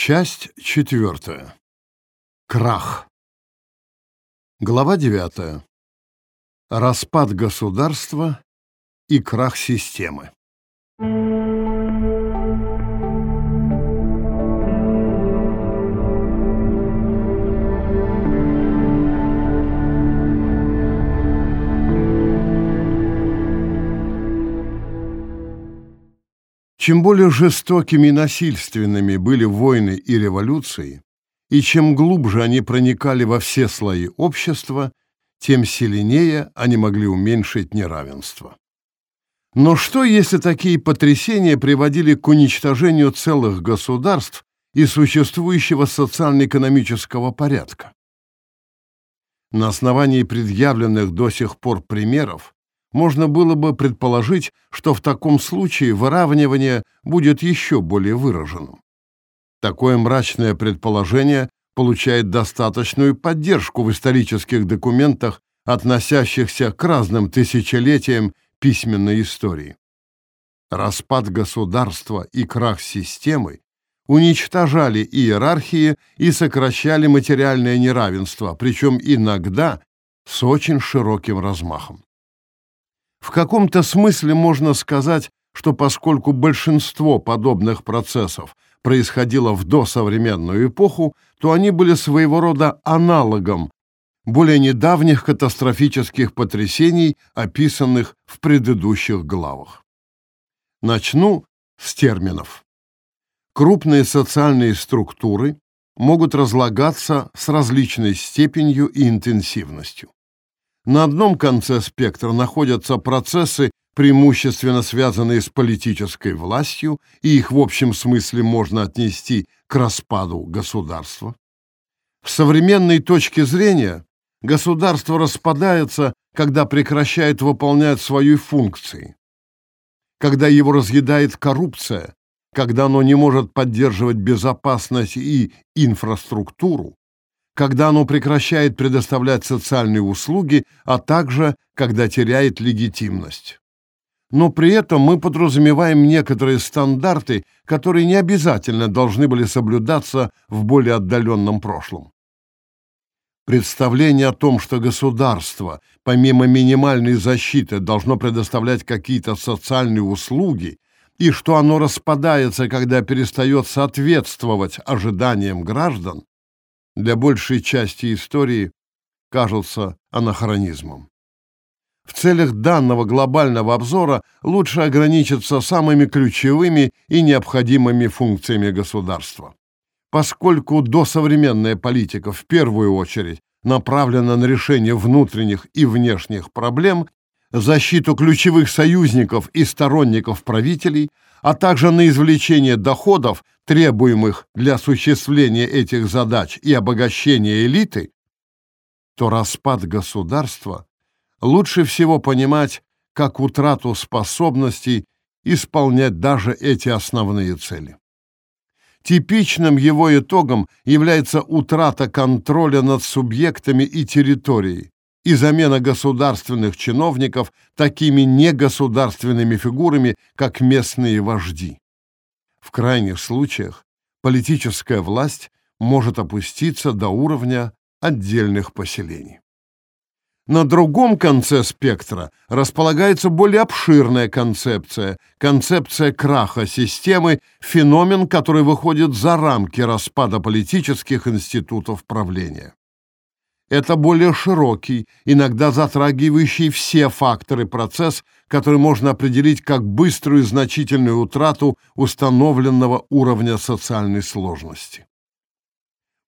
Часть четвертая. Крах. Глава девятая. Распад государства и крах системы. Чем более жестокими и насильственными были войны и революции, и чем глубже они проникали во все слои общества, тем сильнее они могли уменьшить неравенство. Но что, если такие потрясения приводили к уничтожению целых государств и существующего социально-экономического порядка? На основании предъявленных до сих пор примеров можно было бы предположить, что в таком случае выравнивание будет еще более выраженным. Такое мрачное предположение получает достаточную поддержку в исторических документах, относящихся к разным тысячелетиям письменной истории. Распад государства и крах системы уничтожали иерархии и сокращали материальное неравенство, причем иногда с очень широким размахом. В каком-то смысле можно сказать, что поскольку большинство подобных процессов происходило в досовременную эпоху, то они были своего рода аналогом более недавних катастрофических потрясений, описанных в предыдущих главах. Начну с терминов. Крупные социальные структуры могут разлагаться с различной степенью и интенсивностью. На одном конце спектра находятся процессы, преимущественно связанные с политической властью, и их в общем смысле можно отнести к распаду государства. С современной точки зрения государство распадается, когда прекращает выполнять свои функции, когда его разъедает коррупция, когда оно не может поддерживать безопасность и инфраструктуру, когда оно прекращает предоставлять социальные услуги, а также когда теряет легитимность. Но при этом мы подразумеваем некоторые стандарты, которые не обязательно должны были соблюдаться в более отдаленном прошлом. Представление о том, что государство, помимо минимальной защиты, должно предоставлять какие-то социальные услуги, и что оно распадается, когда перестает соответствовать ожиданиям граждан, для большей части истории кажутся анахронизмом. В целях данного глобального обзора лучше ограничиться самыми ключевыми и необходимыми функциями государства. Поскольку досовременная политика в первую очередь направлена на решение внутренних и внешних проблем, защиту ключевых союзников и сторонников правителей, а также на извлечение доходов, требуемых для осуществления этих задач и обогащения элиты, то распад государства лучше всего понимать как утрату способностей исполнять даже эти основные цели. Типичным его итогом является утрата контроля над субъектами и территорией, и замена государственных чиновников такими негосударственными фигурами, как местные вожди. В крайних случаях политическая власть может опуститься до уровня отдельных поселений. На другом конце спектра располагается более обширная концепция, концепция краха системы, феномен, который выходит за рамки распада политических институтов правления. Это более широкий, иногда затрагивающий все факторы процесс, который можно определить как быструю и значительную утрату установленного уровня социальной сложности.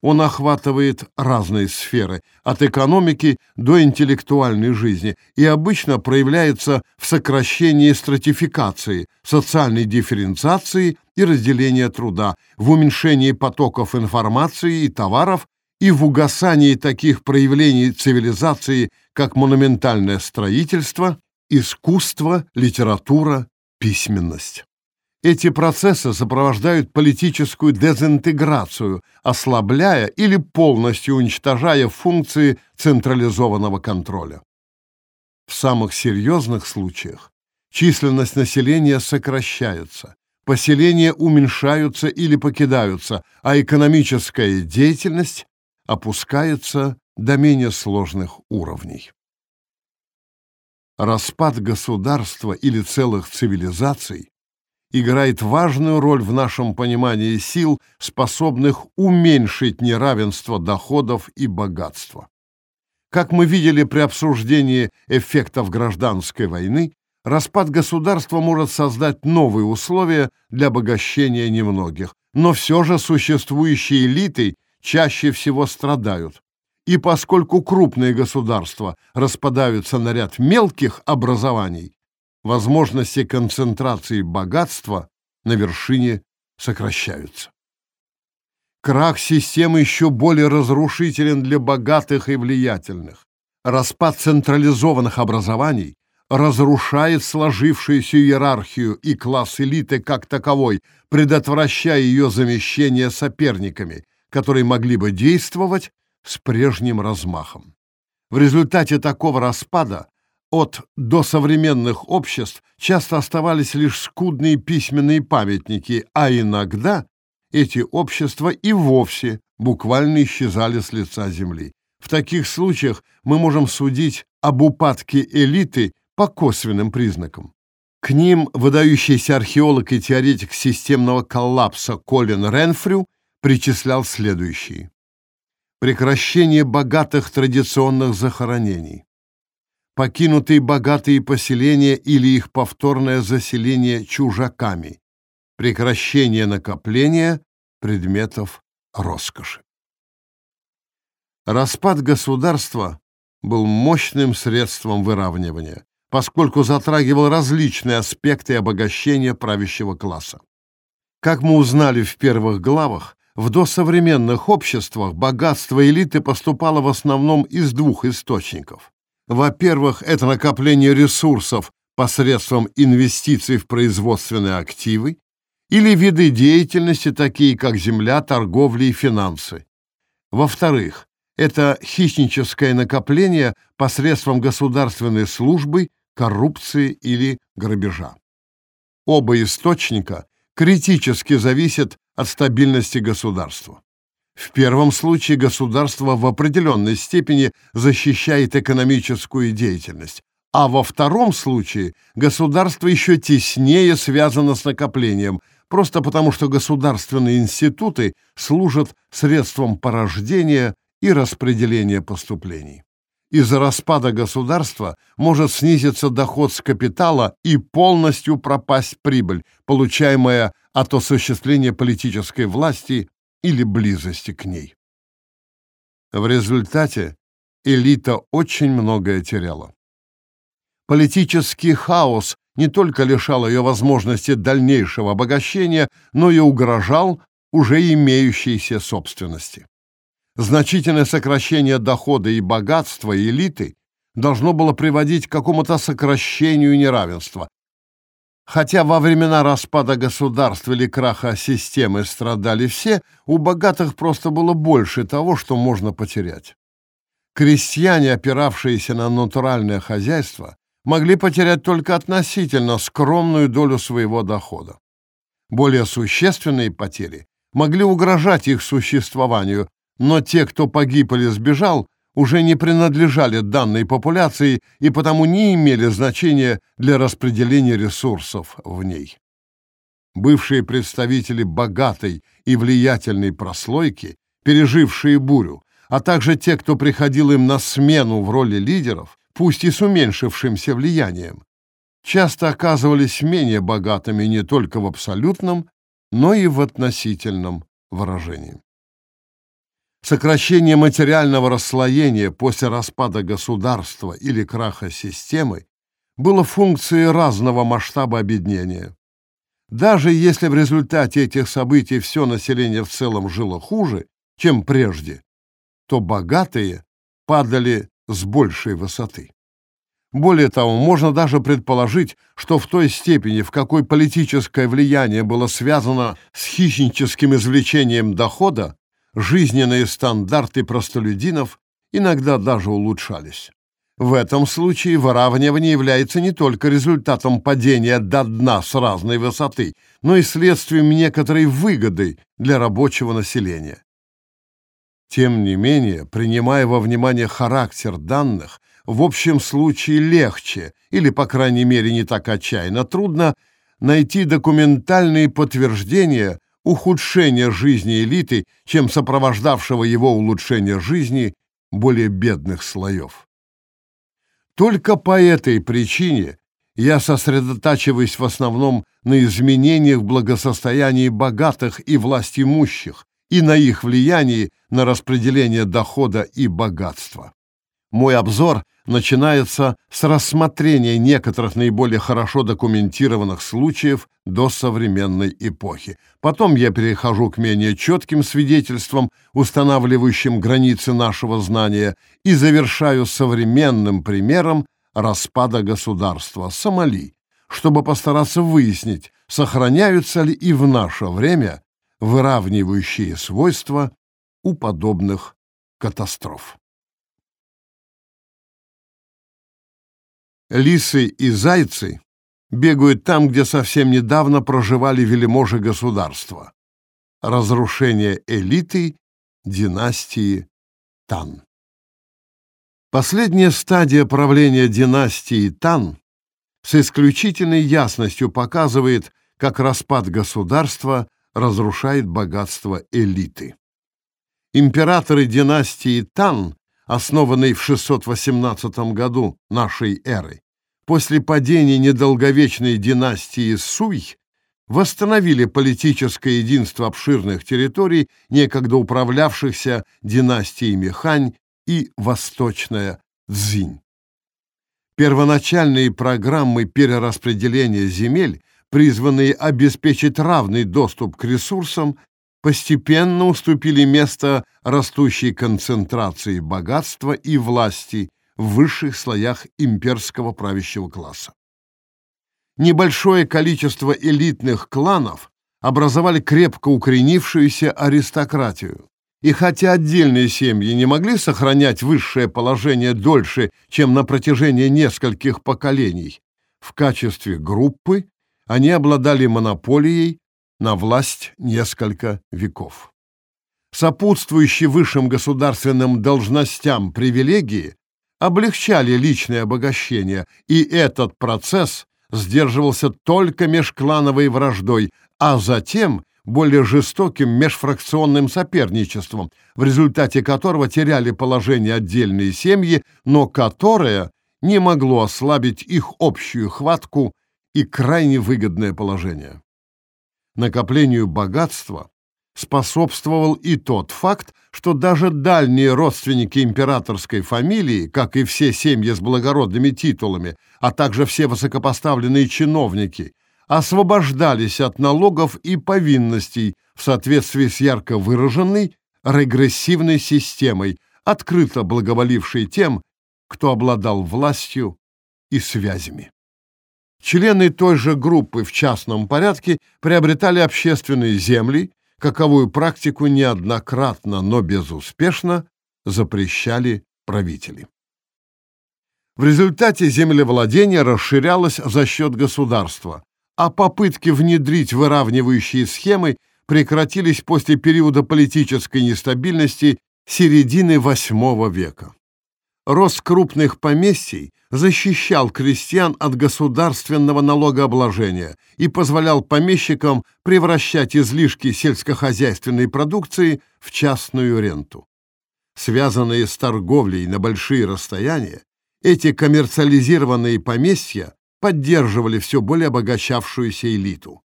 Он охватывает разные сферы, от экономики до интеллектуальной жизни, и обычно проявляется в сокращении стратификации, социальной дифференциации и разделения труда, в уменьшении потоков информации и товаров и в угасании таких проявлений цивилизации, как монументальное строительство, искусство, литература, письменность. Эти процессы сопровождают политическую дезинтеграцию, ослабляя или полностью уничтожая функции централизованного контроля. В самых серьезных случаях численность населения сокращается, поселения уменьшаются или покидаются, а экономическая деятельность опускается до менее сложных уровней. Распад государства или целых цивилизаций играет важную роль в нашем понимании сил, способных уменьшить неравенство доходов и богатства. Как мы видели при обсуждении эффектов гражданской войны, распад государства может создать новые условия для обогащения немногих, но все же существующие элиты чаще всего страдают. И поскольку крупные государства распадаются на ряд мелких образований, возможности концентрации богатства на вершине сокращаются. Крах системы еще более разрушителен для богатых и влиятельных. Распад централизованных образований разрушает сложившуюся иерархию и класс элиты как таковой, предотвращая ее замещение соперниками, которые могли бы действовать с прежним размахом. В результате такого распада от досовременных обществ часто оставались лишь скудные письменные памятники, а иногда эти общества и вовсе буквально исчезали с лица земли. В таких случаях мы можем судить об упадке элиты по косвенным признакам. К ним выдающийся археолог и теоретик системного коллапса Колин Ренфрю причислял следующие. Прекращение богатых традиционных захоронений, покинутые богатые поселения или их повторное заселение чужаками, прекращение накопления предметов роскоши. Распад государства был мощным средством выравнивания, поскольку затрагивал различные аспекты обогащения правящего класса. Как мы узнали в первых главах, в досовременных обществах богатство элиты поступало в основном из двух источников. Во-первых, это накопление ресурсов посредством инвестиций в производственные активы или виды деятельности, такие как земля, торговля и финансы. Во-вторых, это хищническое накопление посредством государственной службы, коррупции или грабежа. Оба источника критически зависят от стабильности государства. В первом случае государство в определенной степени защищает экономическую деятельность, а во втором случае государство еще теснее связано с накоплением, просто потому что государственные институты служат средством порождения и распределения поступлений. Из-за распада государства может снизиться доход с капитала и полностью пропасть прибыль, получаемая от осуществления политической власти или близости к ней. В результате элита очень многое теряла. Политический хаос не только лишал ее возможности дальнейшего обогащения, но и угрожал уже имеющейся собственности. Значительное сокращение дохода и богатства элиты должно было приводить к какому-то сокращению неравенства, Хотя во времена распада государства или краха системы страдали все, у богатых просто было больше того, что можно потерять. Крестьяне, опиравшиеся на натуральное хозяйство, могли потерять только относительно скромную долю своего дохода. Более существенные потери могли угрожать их существованию, но те, кто погиб или сбежал, уже не принадлежали данной популяции и потому не имели значения для распределения ресурсов в ней. Бывшие представители богатой и влиятельной прослойки, пережившие бурю, а также те, кто приходил им на смену в роли лидеров, пусть и с уменьшившимся влиянием, часто оказывались менее богатыми не только в абсолютном, но и в относительном выражении. Сокращение материального расслоения после распада государства или краха системы было функцией разного масштаба объединения. Даже если в результате этих событий все население в целом жило хуже, чем прежде, то богатые падали с большей высоты. Более того, можно даже предположить, что в той степени, в какой политическое влияние было связано с хищническим извлечением дохода, жизненные стандарты простолюдинов иногда даже улучшались. В этом случае выравнивание является не только результатом падения до дна с разной высоты, но и следствием некоторой выгоды для рабочего населения. Тем не менее, принимая во внимание характер данных, в общем случае легче, или, по крайней мере, не так отчаянно трудно, найти документальные подтверждения ухудшения жизни элиты, чем сопровождавшего его улучшения жизни более бедных слоев. Только по этой причине я сосредотачиваюсь в основном на изменениях в благосостоянии богатых и властимущих и на их влиянии на распределение дохода и богатства. Мой обзор начинается с рассмотрения некоторых наиболее хорошо документированных случаев до современной эпохи. Потом я перехожу к менее четким свидетельствам, устанавливающим границы нашего знания, и завершаю современным примером распада государства Сомали, чтобы постараться выяснить, сохраняются ли и в наше время выравнивающие свойства у подобных катастроф. Лисы и зайцы бегают там, где совсем недавно проживали вельможи государства. Разрушение элиты династии Тан. Последняя стадия правления династии Тан с исключительной ясностью показывает, как распад государства разрушает богатство элиты. Императоры династии Тан основанный в 618 году нашей эры, после падения недолговечной династии Суй, восстановили политическое единство обширных территорий, некогда управлявшихся династиями Хань и Восточная Цзинь. Первоначальные программы перераспределения земель, призванные обеспечить равный доступ к ресурсам, постепенно уступили место растущей концентрации богатства и власти в высших слоях имперского правящего класса. Небольшое количество элитных кланов образовали крепко укоренившуюся аристократию. И хотя отдельные семьи не могли сохранять высшее положение дольше, чем на протяжении нескольких поколений, в качестве группы они обладали монополией на власть несколько веков. Сопутствующие высшим государственным должностям привилегии облегчали личное обогащение, и этот процесс сдерживался только межклановой враждой, а затем более жестоким межфракционным соперничеством, в результате которого теряли положение отдельные семьи, но которое не могло ослабить их общую хватку и крайне выгодное положение накоплению богатства способствовал и тот факт, что даже дальние родственники императорской фамилии, как и все семьи с благородными титулами, а также все высокопоставленные чиновники, освобождались от налогов и повинностей в соответствии с ярко выраженной регрессивной системой, открыто благоволившей тем, кто обладал властью и связями. Члены той же группы в частном порядке приобретали общественные земли, каковую практику неоднократно, но безуспешно запрещали правители. В результате землевладение расширялось за счет государства, а попытки внедрить выравнивающие схемы прекратились после периода политической нестабильности середины VIII века. Рост крупных поместий защищал крестьян от государственного налогообложения и позволял помещикам превращать излишки сельскохозяйственной продукции в частную ренту. Связанные с торговлей на большие расстояния, эти коммерциализированные поместья поддерживали все более обогащавшуюся элиту.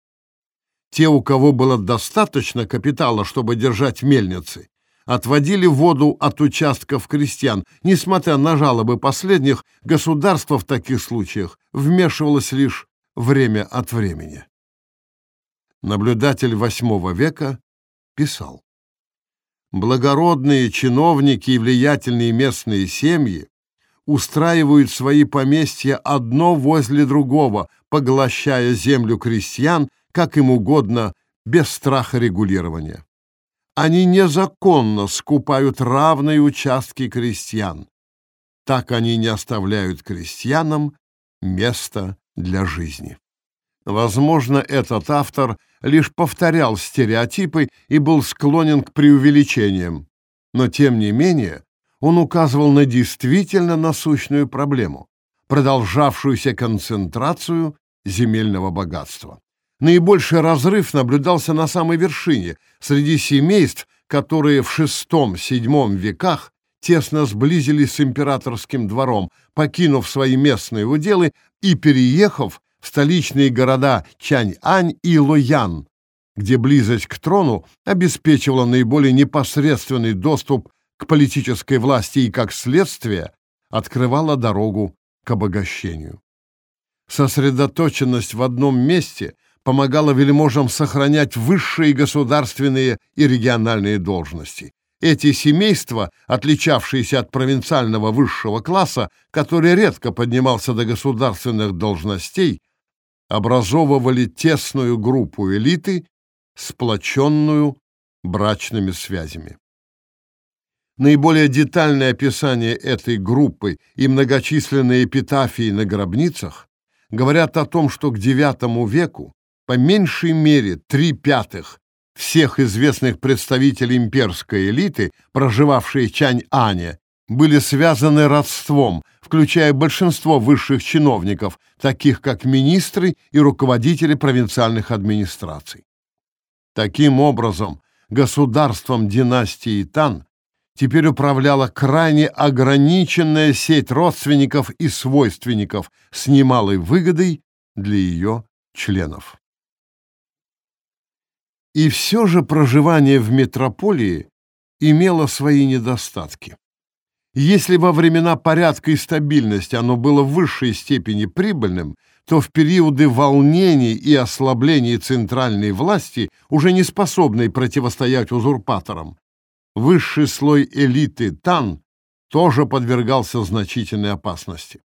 Те, у кого было достаточно капитала, чтобы держать мельницы, отводили воду от участков крестьян. Несмотря на жалобы последних, государство в таких случаях вмешивалось лишь время от времени. Наблюдатель VIII века писал. Благородные чиновники и влиятельные местные семьи устраивают свои поместья одно возле другого, поглощая землю крестьян, как им угодно, без страха регулирования. Они незаконно скупают равные участки крестьян. так они не оставляют крестьянам места для жизни. Возможно, этот автор лишь повторял стереотипы и был склонен к преувеличениям, но тем не менее он указывал на действительно насущную проблему, продолжавшуюся концентрацию земельного богатства. Наибольший разрыв наблюдался на самой вершине, среди семейств, которые в VI-VII веках тесно сблизились с императорским двором, покинув свои местные уделы и переехав в столичные города Чань-Ань и Лоян, где близость к трону обеспечивала наиболее непосредственный доступ к политической власти и, как следствие, открывала дорогу к обогащению. Сосредоточенность в одном месте помогала вельможам сохранять высшие государственные и региональные должности. Эти семейства, отличавшиеся от провинциального высшего класса, который редко поднимался до государственных должностей, образовывали тесную группу элиты, сплоченную брачными связями. Наиболее детальное описание этой группы и многочисленные эпитафии на гробницах говорят о том, что к IX веку по меньшей мере три пятых всех известных представителей имперской элиты, проживавшие в Чань-Ане, были связаны родством, включая большинство высших чиновников, таких как министры и руководители провинциальных администраций. Таким образом, государством династии Тан теперь управляла крайне ограниченная сеть родственников и свойственников с немалой выгодой для ее членов. И все же проживание в метрополии имело свои недостатки. Если во времена порядка и стабильности оно было в высшей степени прибыльным, то в периоды волнений и ослаблений центральной власти, уже не способной противостоять узурпаторам, высший слой элиты Тан тоже подвергался значительной опасности.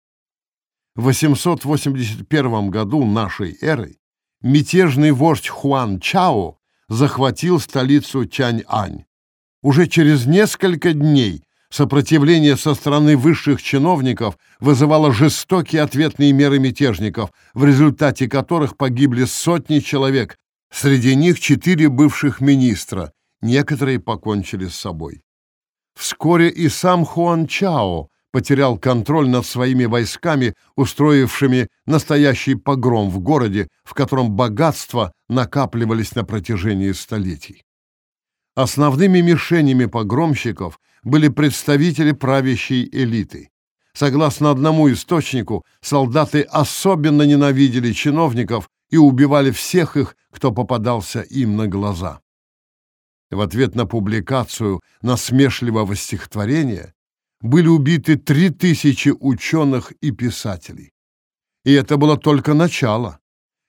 В 881 году нашей эры мятежный вождь Хуан Чао захватил столицу Чань-Ань. Уже через несколько дней сопротивление со стороны высших чиновников вызывало жестокие ответные меры мятежников, в результате которых погибли сотни человек, среди них четыре бывших министра, некоторые покончили с собой. Вскоре и сам Хуан Чао потерял контроль над своими войсками, устроившими настоящий погром в городе, в котором богатства накапливались на протяжении столетий. Основными мишенями погромщиков были представители правящей элиты. Согласно одному источнику, солдаты особенно ненавидели чиновников и убивали всех их, кто попадался им на глаза. В ответ на публикацию насмешливого стихотворения были убиты три тысячи ученых и писателей. И это было только начало.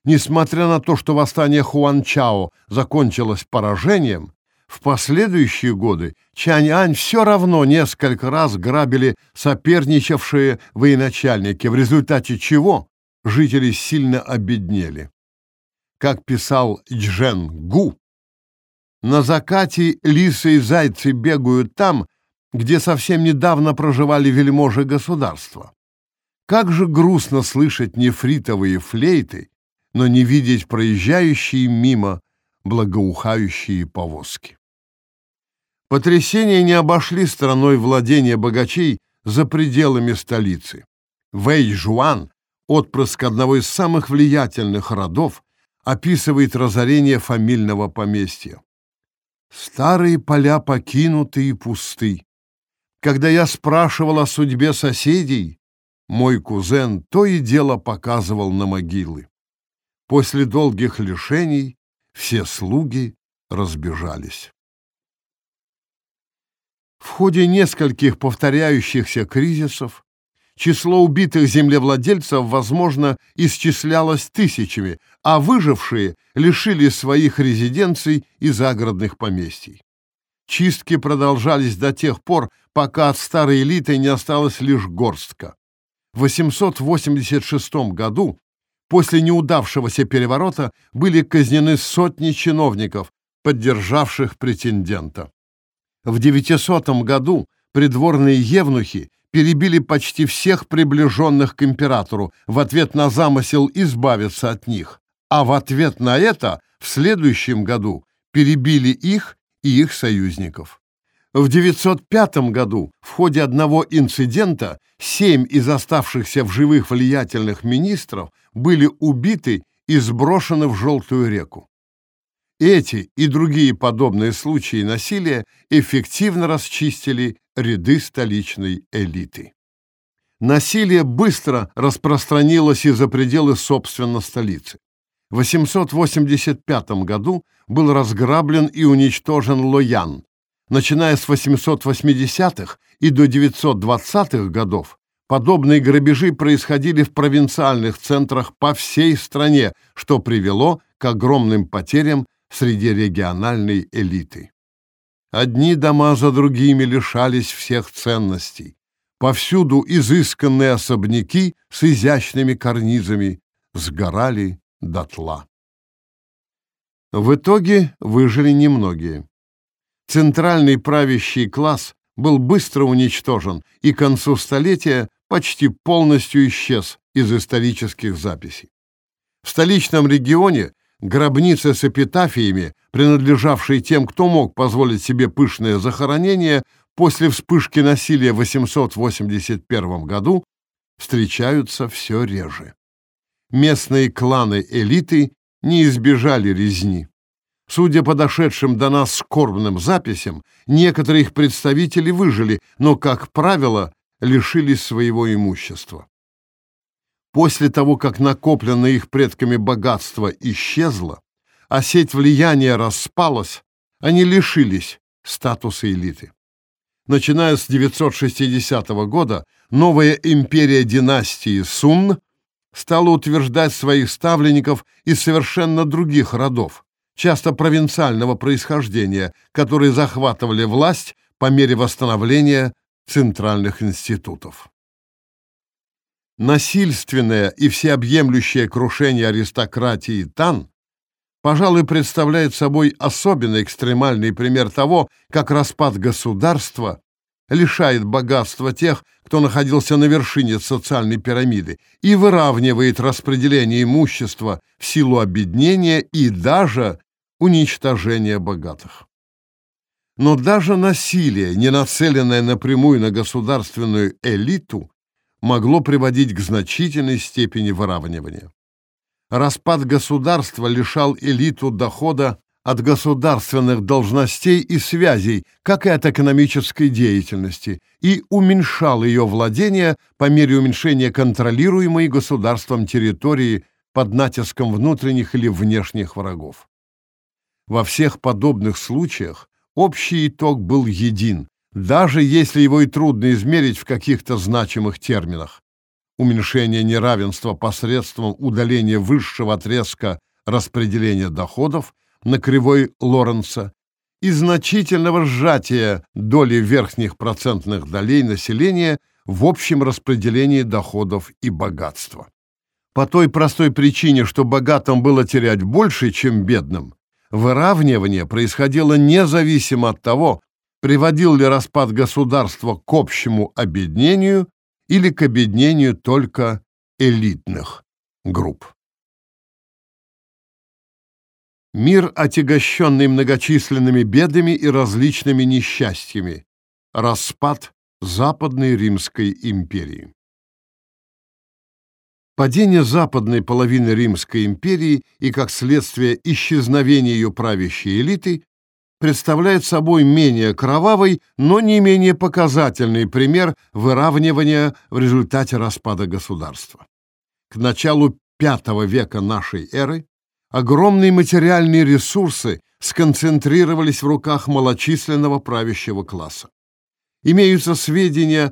Несмотря на то, что восстание Хуанчао закончилось поражением, в последующие годы Чань-Ань все равно несколько раз грабили соперничавшие военачальники, в результате чего жители сильно обеднели. Как писал Джен Гу, на закате лисы и зайцы бегают там, где совсем недавно проживали вельможи государства. Как же грустно слышать нефритовые флейты, но не видеть проезжающие мимо благоухающие повозки. Потрясения не обошли стороной владения богачей за пределами столицы. Вэй Жуан, отпрыск одного из самых влиятельных родов, описывает разорение фамильного поместья. Старые поля покинуты и пусты. Когда я спрашивал о судьбе соседей, мой кузен то и дело показывал на могилы. После долгих лишений все слуги разбежались. В ходе нескольких повторяющихся кризисов число убитых землевладельцев, возможно, исчислялось тысячами, а выжившие лишились своих резиденций и загородных поместий. Чистки продолжались до тех пор, пока от старой элиты не осталось лишь горстка. В 886 году, после неудавшегося переворота, были казнены сотни чиновников, поддержавших претендента. В 900 году придворные евнухи перебили почти всех приближенных к императору в ответ на замысел избавиться от них, а в ответ на это в следующем году перебили их и их союзников. В 905 году в ходе одного инцидента семь из оставшихся в живых влиятельных министров были убиты и сброшены в Желтую реку. Эти и другие подобные случаи насилия эффективно расчистили ряды столичной элиты. Насилие быстро распространилось и за пределы собственно столицы. В 885 году был разграблен и уничтожен Лоян. Начиная с 880-х и до 920-х годов подобные грабежи происходили в провинциальных центрах по всей стране, что привело к огромным потерям среди региональной элиты. Одни дома за другими лишались всех ценностей. Повсюду изысканные особняки с изящными карнизами сгорали дотла. В итоге выжили немногие. Центральный правящий класс был быстро уничтожен и к концу столетия почти полностью исчез из исторических записей. В столичном регионе гробницы с эпитафиями, принадлежавшие тем, кто мог позволить себе пышное захоронение, после вспышки насилия в 881 году встречаются все реже местные кланы элиты не избежали резни. Судя по дошедшим до нас скорбным записям, некоторые их представители выжили, но, как правило, лишились своего имущества. После того, как накопленное их предками богатство исчезло, а сеть влияния распалась, они лишились статуса элиты. Начиная с 960 года, новая империя династии Сун – стала утверждать своих ставленников из совершенно других родов, часто провинциального происхождения, которые захватывали власть по мере восстановления центральных институтов. Насильственное и всеобъемлющее крушение аристократии Тан, пожалуй, представляет собой особенно экстремальный пример того, как распад государства лишает богатства тех, кто находился на вершине социальной пирамиды, и выравнивает распределение имущества в силу обеднения и даже уничтожения богатых. Но даже насилие, не нацеленное напрямую на государственную элиту, могло приводить к значительной степени выравнивания. Распад государства лишал элиту дохода от государственных должностей и связей, как и от экономической деятельности, и уменьшал ее владение по мере уменьшения контролируемой государством территории под натиском внутренних или внешних врагов. Во всех подобных случаях общий итог был един, даже если его и трудно измерить в каких-то значимых терминах. Уменьшение неравенства посредством удаления высшего отрезка распределения доходов на кривой Лоренца и значительного сжатия доли верхних процентных долей населения в общем распределении доходов и богатства. По той простой причине, что богатым было терять больше, чем бедным, выравнивание происходило независимо от того, приводил ли распад государства к общему обеднению или к обеднению только элитных групп. Мир, отягощенный многочисленными бедами и различными несчастьями. Распад Западной Римской империи. Падение западной половины Римской империи и, как следствие, исчезновение ее правящей элиты представляет собой менее кровавый, но не менее показательный пример выравнивания в результате распада государства. К началу V века нашей эры Огромные материальные ресурсы сконцентрировались в руках малочисленного правящего класса. Имеются сведения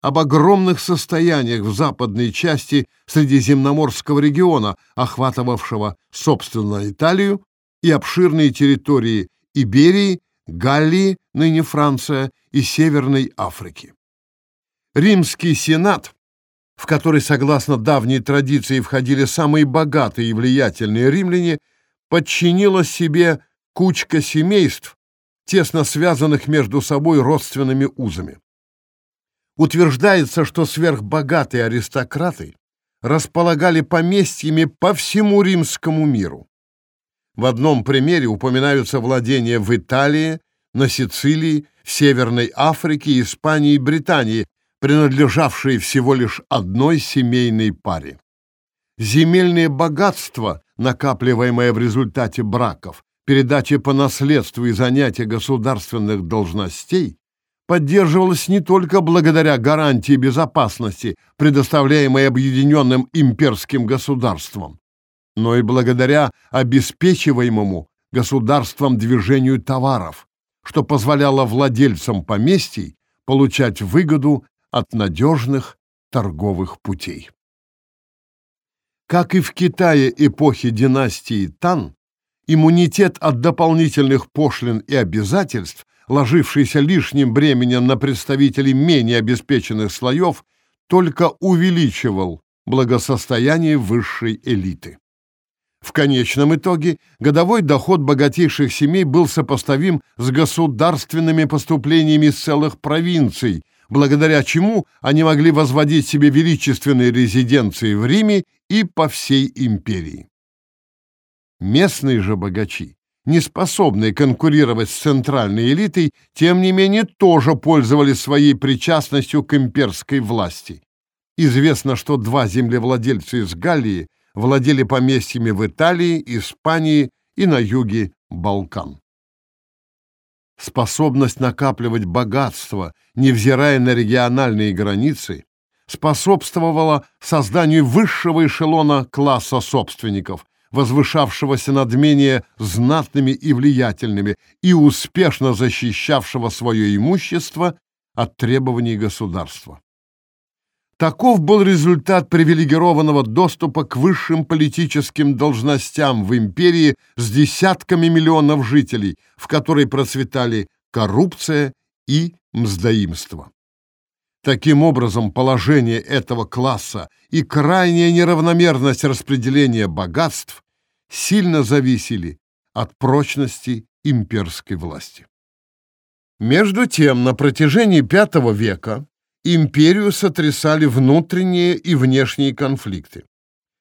об огромных состояниях в западной части Средиземноморского региона, охватывавшего, собственно, Италию и обширные территории Иберии, Галлии, ныне Франция, и Северной Африки. Римский сенат в который, согласно давней традиции, входили самые богатые и влиятельные римляне, подчинила себе кучка семейств, тесно связанных между собой родственными узами. утверждается, что сверхбогатые аристократы располагали поместьями по всему римскому миру. В одном примере упоминаются владения в Италии, на Сицилии, Северной Африке, Испании и Британии, принадлежавшие всего лишь одной семейной паре. Земельные богатства, накапливаемые в результате браков, передачи по наследству и занятия государственных должностей, поддерживалось не только благодаря гарантии безопасности, предоставляемой объединенным имперским государством, но и благодаря обеспечиваемому государством движению товаров, что позволяло владельцам поместий получать выгоду от надежных торговых путей. Как и в Китае эпохи династии Тан, иммунитет от дополнительных пошлин и обязательств ложившийся лишним бременем на представителей менее обеспеченных слоев, только увеличивал благосостояние высшей элиты. В конечном итоге годовой доход богатейших семей был сопоставим с государственными поступлениями целых провинций, благодаря чему они могли возводить себе величественные резиденции в Риме и по всей империи. Местные же богачи не способные конкурировать с центральной элитой, тем не менее тоже пользовались своей причастностью к имперской власти. Известно, что два землевладельца из Галлии владели поместьями в Италии, Испании и на юге Балкан. Способность накапливать богатство, невзирая на региональные границы, способствовала созданию высшего эшелона класса собственников, возвышавшегося над менее знатными и влиятельными и успешно защищавшего свое имущество от требований государства. Таков был результат привилегированного доступа к высшим политическим должностям в империи с десятками миллионов жителей, в которой процветали коррупция и мздоимство. Таким образом, положение этого класса и крайняя неравномерность распределения богатств сильно зависели от прочности имперской власти. Между тем, на протяжении V века империю сотрясали внутренние и внешние конфликты.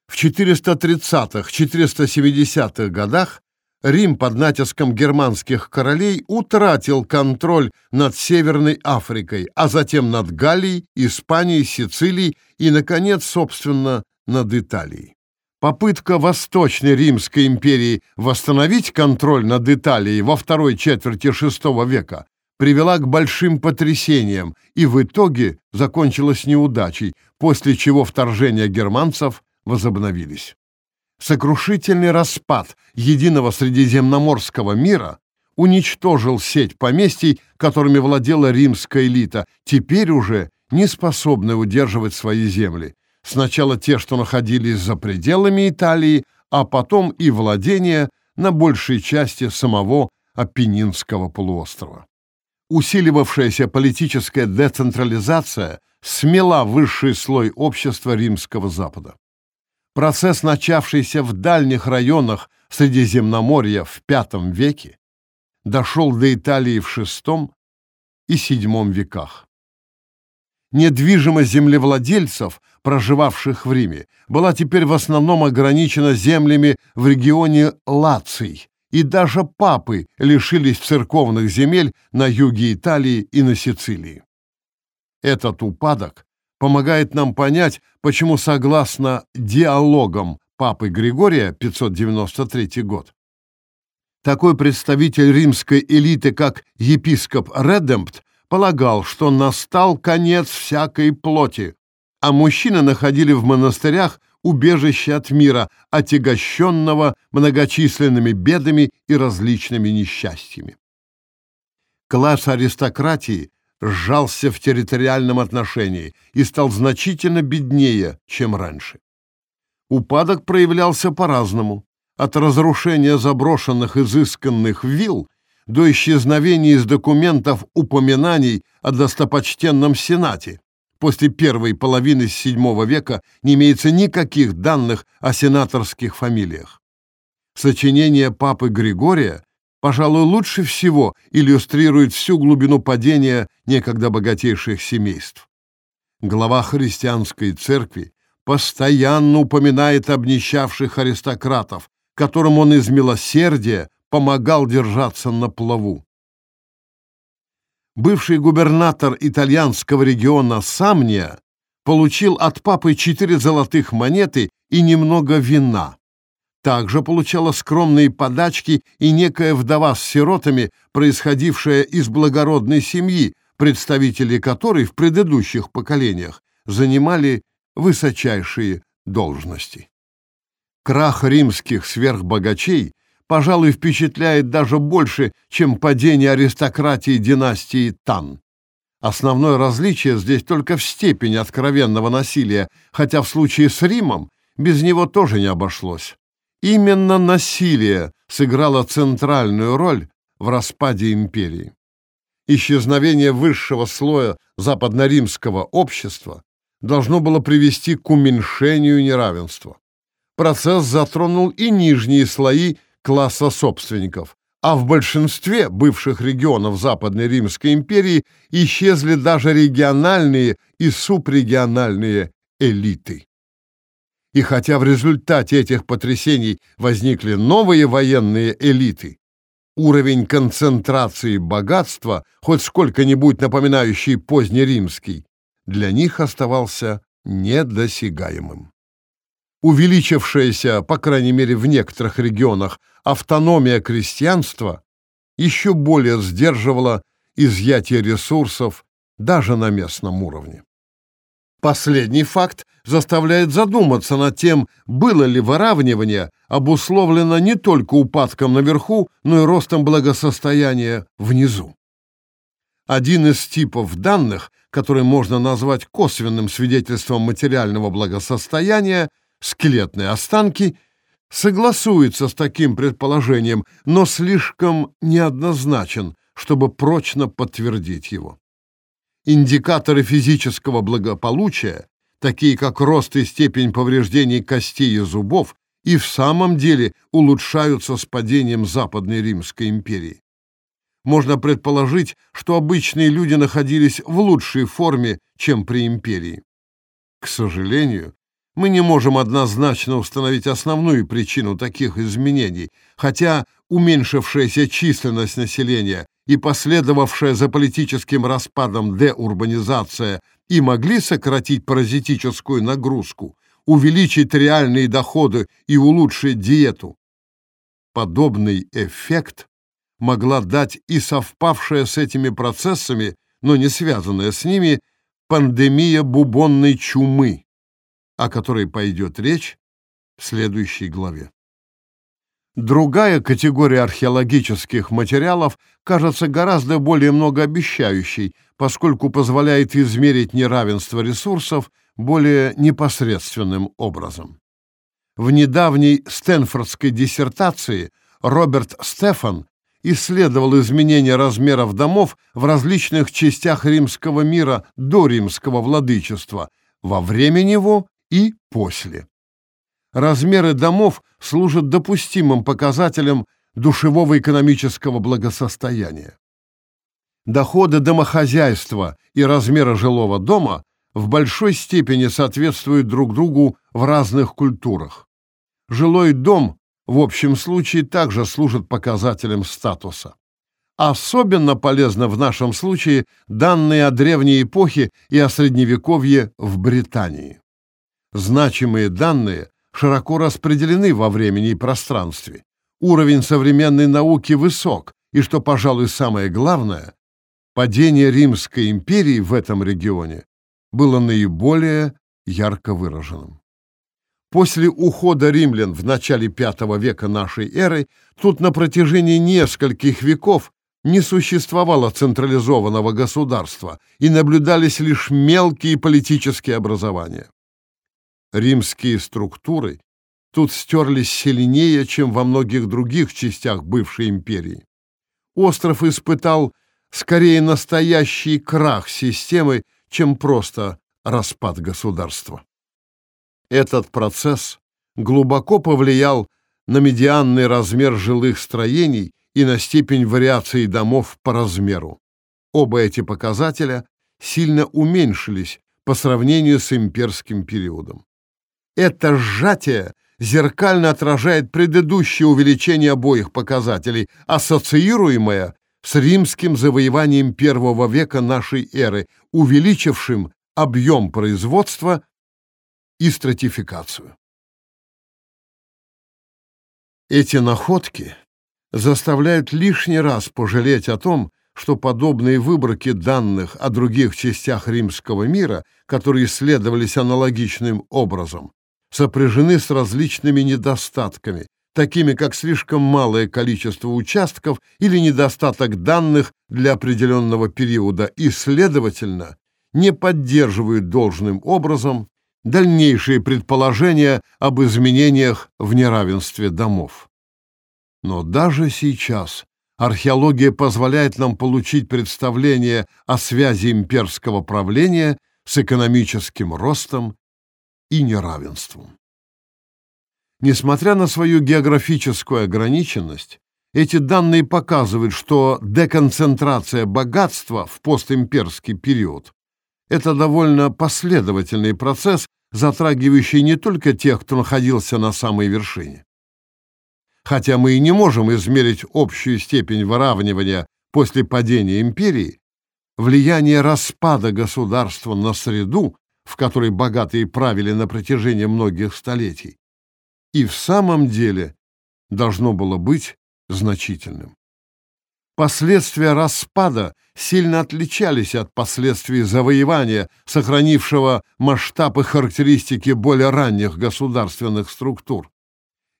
В 430-470-х годах Рим под натиском германских королей утратил контроль над Северной Африкой, а затем над Галлией, Испанией, Сицилией и, наконец, собственно, над Италией. Попытка Восточной Римской империи восстановить контроль над Италией во второй четверти VI века привела к большим потрясениям и в итоге закончилась неудачей, после чего вторжения германцев возобновились сокрушительный распад единого средиземноморского мира уничтожил сеть поместий, которыми владела римская элита, теперь уже не способная удерживать свои земли. Сначала те, что находились за пределами Италии, а потом и владения на большей части самого Апеннинского полуострова. Усиливавшаяся политическая децентрализация смела высший слой общества римского Запада. Процесс, начавшийся в дальних районах Средиземноморья в V веке, дошел до Италии в VI и VII веках. Недвижимость землевладельцев, проживавших в Риме, была теперь в основном ограничена землями в регионе Лаций, и даже папы лишились церковных земель на юге Италии и на Сицилии. Этот упадок помогает нам понять, почему, согласно диалогам Папы Григория, 593 год, такой представитель римской элиты, как епископ Редемпт, полагал, что настал конец всякой плоти, а мужчины находили в монастырях убежище от мира, отягощенного многочисленными бедами и различными несчастьями. Класс аристократии сжался в территориальном отношении и стал значительно беднее, чем раньше. Упадок проявлялся по-разному, от разрушения заброшенных изысканных вилл до исчезновения из документов упоминаний о достопочтенном Сенате. После первой половины VII века не имеется никаких данных о сенаторских фамилиях. Сочинение папы Григория пожалуй, лучше всего иллюстрирует всю глубину падения некогда богатейших семейств. глава христианской церкви, постоянно упоминает обнищавших аристократов, которым он из милосердия помогал держаться на плаву. Бывший губернатор итальянского региона Самния получил от папы четыре золотых монеты и немного вина. Также получала скромные подачки и некая вдова с сиротами, происходившая из благородной семьи, представители которой в предыдущих поколениях занимали высочайшие должности. Крах римских сверхбогачей, пожалуй, впечатляет даже больше, чем падение аристократии династии Тан. Основное различие здесь только в степени откровенного насилия, хотя в случае с Римом без него тоже не обошлось. Именно насилие сыграло центральную роль в распаде империи. Исчезновение высшего слоя западно-римского общества должно было привести к уменьшению неравенства. Процесс затронул и нижние слои класса собственников, а в большинстве бывших регионов Западной Римской империи исчезли даже региональные и субрегиональные элиты. И хотя в результате этих потрясений возникли новые военные элиты, уровень концентрации богатства, хоть сколько-нибудь напоминающий позднеримский, для них оставался недосягаемым. Увеличившаяся, по крайней мере в некоторых регионах, автономия крестьянства еще более сдерживала изъятие ресурсов даже на местном уровне. Последний факт заставляет задуматься над тем, было ли выравнивание обусловлено не только упадком наверху, но и ростом благосостояния внизу. Один из типов данных, который можно назвать косвенным свидетельством материального благосостояния, скелетные останки, согласуется с таким предположением, но слишком неоднозначен, чтобы прочно подтвердить его. Индикаторы физического благополучия, такие как рост и степень повреждений костей и зубов, и в самом деле улучшаются с падением Западной Римской империи. Можно предположить, что обычные люди находились в лучшей форме, чем при империи. К сожалению, мы не можем однозначно установить основную причину таких изменений, хотя уменьшившаяся численность населения и последовавшая за политическим распадом деурбанизация и могли сократить паразитическую нагрузку, увеличить реальные доходы и улучшить диету. Подобный эффект могла дать и совпавшая с этими процессами, но не связанная с ними, пандемия бубонной чумы, о которой пойдет речь в следующей главе. Другая категория археологических материалов кажется гораздо более многообещающей, поскольку позволяет измерить неравенство ресурсов более непосредственным образом. В недавней Стэнфордской диссертации Роберт Стефан исследовал изменения размеров домов в различных частях римского мира до римского владычества, во время него и после размеры домов служат допустимым показателем душевого экономического благосостояния. Доходы домохозяйства и размеры жилого дома в большой степени соответствуют друг другу в разных культурах. Жилой дом в общем случае также служит показателем статуса. Особенно полезно в нашем случае данные о древней эпохе и о средневековье в Британии. Значимые данные широко распределены во времени и пространстве. Уровень современной науки высок, и, что, пожалуй, самое главное, падение Римской империи в этом регионе было наиболее ярко выраженным. После ухода римлян в начале V века нашей эры тут на протяжении нескольких веков не существовало централизованного государства и наблюдались лишь мелкие политические образования. Римские структуры тут стерлись сильнее, чем во многих других частях бывшей империи. Остров испытал скорее настоящий крах системы, чем просто распад государства. Этот процесс глубоко повлиял на медианный размер жилых строений и на степень вариации домов по размеру. Оба эти показателя сильно уменьшились по сравнению с имперским периодом. Это сжатие зеркально отражает предыдущее увеличение обоих показателей, ассоциируемое с римским завоеванием первого века нашей эры, увеличившим объем производства и стратификацию. Эти находки заставляют лишний раз пожалеть о том, что подобные выборки данных о других частях римского мира, которые исследовались аналогичным образом, сопряжены с различными недостатками, такими как слишком малое количество участков или недостаток данных для определенного периода и, следовательно, не поддерживают должным образом дальнейшие предположения об изменениях в неравенстве домов. Но даже сейчас археология позволяет нам получить представление о связи имперского правления с экономическим ростом и неравенством. Несмотря на свою географическую ограниченность, эти данные показывают, что деконцентрация богатства в постимперский период – это довольно последовательный процесс, затрагивающий не только тех, кто находился на самой вершине. Хотя мы и не можем измерить общую степень выравнивания после падения империи, влияние распада государства на среду, в которой богатые правили на протяжении многих столетий, и в самом деле должно было быть значительным. Последствия распада сильно отличались от последствий завоевания, сохранившего масштаб и характеристики более ранних государственных структур.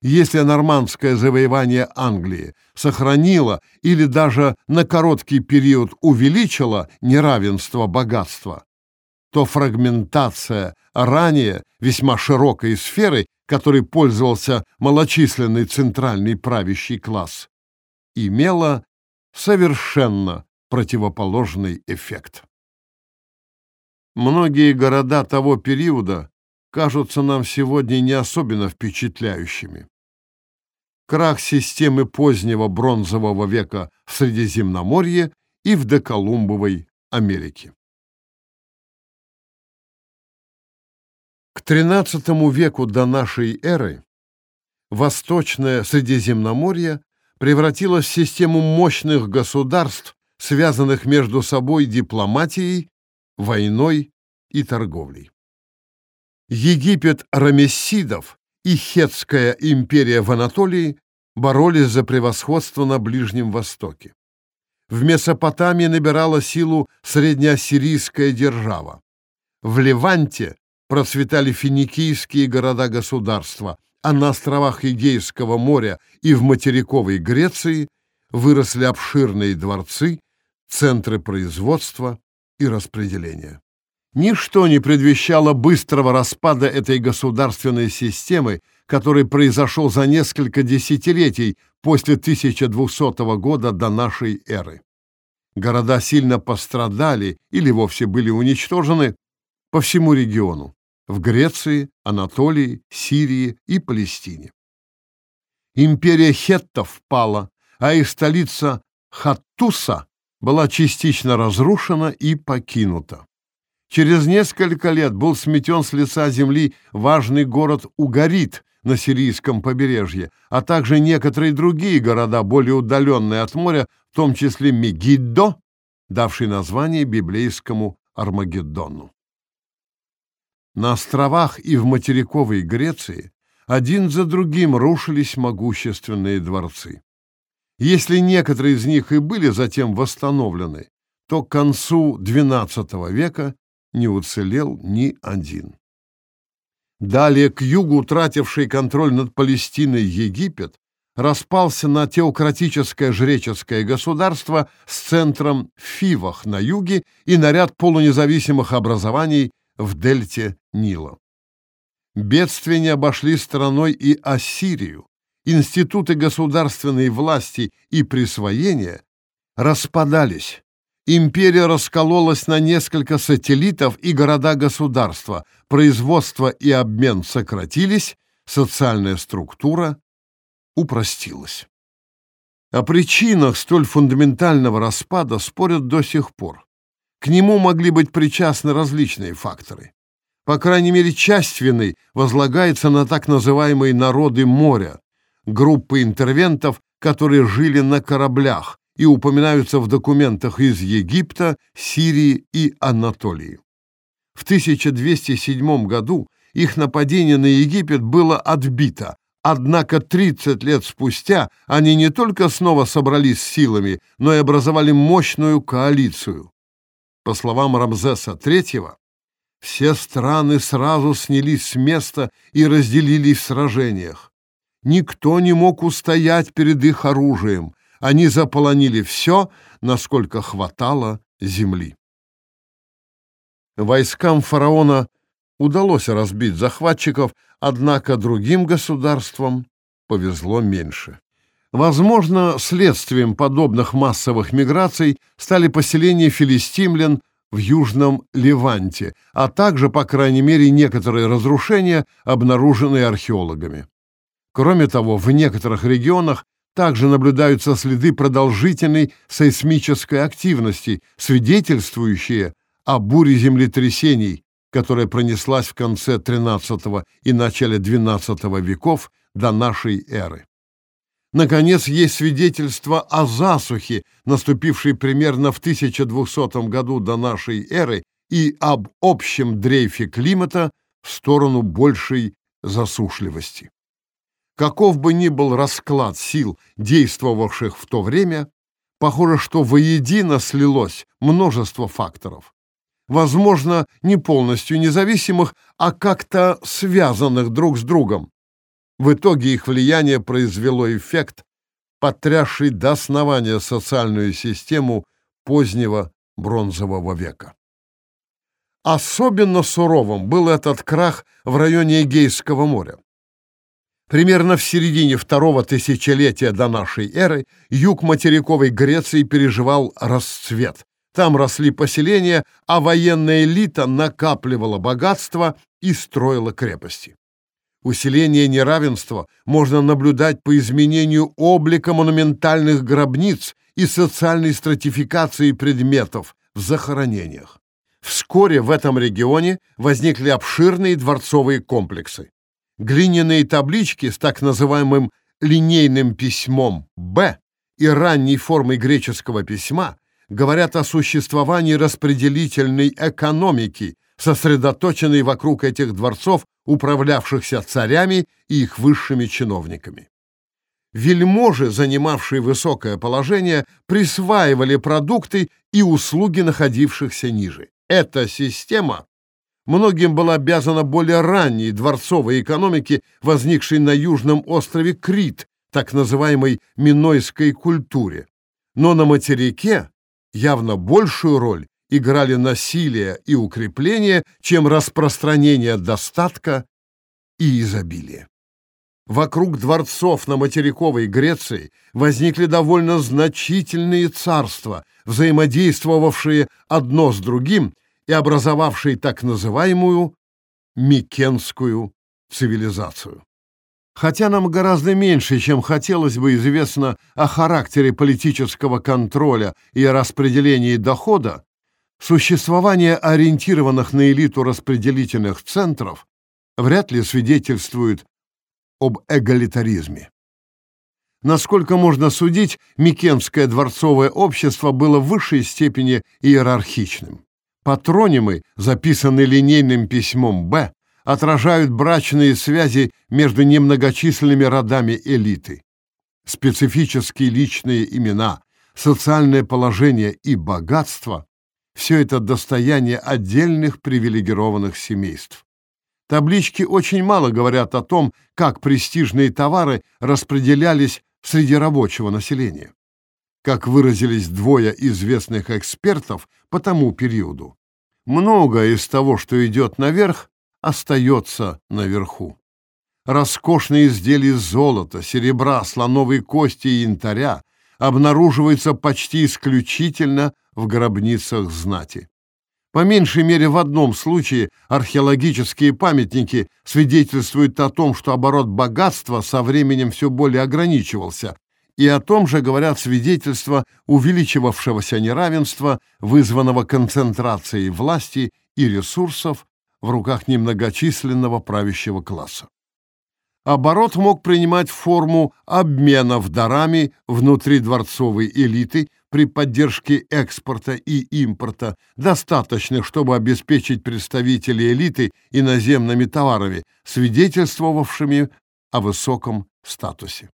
Если нормандское завоевание Англии сохранило или даже на короткий период увеличило неравенство богатства, то фрагментация ранее весьма широкой сферы которой пользовался малочисленный центральный правящий класс, имела совершенно противоположный эффект. Многие города того периода кажутся нам сегодня не особенно впечатляющими. Крах системы позднего бронзового века в Средиземноморье и в доколумбовой Америке. К XIII веку до нашей эры Восточное Средиземноморье превратилось в систему мощных государств, связанных между собой дипломатией, войной и торговлей. Египет рамессидов и Хетская империя в Анатолии боролись за превосходство на Ближнем Востоке. В Месопотамии набирала силу среднеассирийская держава. В Леванте процветали финикийские города-государства, а на островах Эгейского моря и в материковой Греции выросли обширные дворцы, центры производства и распределения. Ничто не предвещало быстрого распада этой государственной системы, который произошел за несколько десятилетий после 1200 года до нашей эры. Города сильно пострадали или вовсе были уничтожены по всему региону в Греции, Анатолии, Сирии и Палестине. Империя хеттов пала, а их столица Хаттуса была частично разрушена и покинута. Через несколько лет был сметен с лица земли важный город Угарит на сирийском побережье, а также некоторые другие города, более удаленные от моря, в том числе Мегиддо, давший название библейскому Армагеддону. На островах и в материковой Греции один за другим рушились могущественные дворцы. Если некоторые из них и были затем восстановлены, то к концу XII века не уцелел ни один. Далее к югу утративший контроль над Палестиной Египет распался на теократическое жреческое государство с центром в Фивах на юге и на ряд полунезависимых образований в дельте Нила. Бедствия не обошли стороной и Ассирию. Институты государственной власти и присвоения распадались. Империя раскололась на несколько сателлитов и города-государства, производство и обмен сократились, социальная структура упростилась. О причинах столь фундаментального распада спорят до сих пор. К нему могли быть причастны различные факторы. По крайней мере, часть вины возлагается на так называемые народы моря, группы интервентов, которые жили на кораблях и упоминаются в документах из Египта, Сирии и Анатолии. В 1207 году их нападение на Египет было отбито, однако 30 лет спустя они не только снова собрались силами, но и образовали мощную коалицию. По словам Рамзеса III, все страны сразу снялись с места и разделились в сражениях. Никто не мог устоять перед их оружием. Они заполонили все, насколько хватало земли. Войскам фараона удалось разбить захватчиков, однако другим государствам повезло меньше. Возможно, следствием подобных массовых миграций стали поселения филистимлян в Южном Леванте, а также, по крайней мере, некоторые разрушения, обнаруженные археологами. Кроме того, в некоторых регионах также наблюдаются следы продолжительной сейсмической активности, свидетельствующие о буре землетрясений, которая пронеслась в конце XIII и начале XII веков до нашей эры. Наконец, есть свидетельство о засухе, наступившей примерно в 1200 году до нашей эры, и об общем дрейфе климата в сторону большей засушливости. Каков бы ни был расклад сил, действовавших в то время, похоже, что воедино слилось множество факторов. Возможно, не полностью независимых, а как-то связанных друг с другом. В итоге их влияние произвело эффект, потрясший до основания социальную систему позднего бронзового века. Особенно суровым был этот крах в районе Эгейского моря. Примерно в середине второго тысячелетия до нашей эры юг материковой Греции переживал расцвет. Там росли поселения, а военная элита накапливала богатство и строила крепости. Усиление неравенства можно наблюдать по изменению облика монументальных гробниц и социальной стратификации предметов в захоронениях. Вскоре в этом регионе возникли обширные дворцовые комплексы глиняные таблички с так называемым линейным письмом «Б» и ранней формой греческого письма говорят о существовании распределительной экономики, сосредоточенной вокруг этих дворцов, управлявшихся царями и их высшими чиновниками. Вельможи, занимавшие высокое положение, присваивали продукты и услуги находившихся ниже. Эта система многим была обязана более ранней дворцовой экономике, возникшей на южном острове Крит, так называемой минойской культуре. Но на материке явно большую роль играли насилие и укрепление, чем распространение достатка и изобилия. Вокруг дворцов на материковой Греции возникли довольно значительные царства, взаимодействовавшие одно с другим и образовавший так называемую Микенскую цивилизацию. Хотя нам гораздо меньше, чем хотелось бы, известно о характере политического контроля и распределении дохода, существование ориентированных на элиту распределительных центров вряд ли свидетельствует об эгалитаризме. Насколько можно судить, Микенское дворцовое общество было в высшей степени иерархичным. Патронимы, записанные линейным письмом «Б», отражают брачные связи между немногочисленными родами элиты. Специфические личные имена, социальное положение и богатство – все это достояние отдельных привилегированных семейств. Таблички очень мало говорят о том, как престижные товары распределялись среди рабочего населения как выразились двое известных экспертов по тому периоду. Многое из того, что идет наверх, остается наверху. Роскошные изделия из золота, серебра, слоновой кости и янтаря обнаруживаются почти исключительно в гробницах знати. По меньшей мере в одном случае археологические памятники свидетельствуют о том, что оборот богатства со временем все более ограничивался, и о том же говорят свидетельства увеличивавшегося неравенства, вызванного концентрацией власти и ресурсов в руках немногочисленного правящего класса. Оборот мог принимать форму обменов дарами внутри дворцовой элиты при поддержке экспорта и импорта, достаточных, чтобы обеспечить представителей элиты иноземными товарами, свидетельствовавшими о высоком статусе.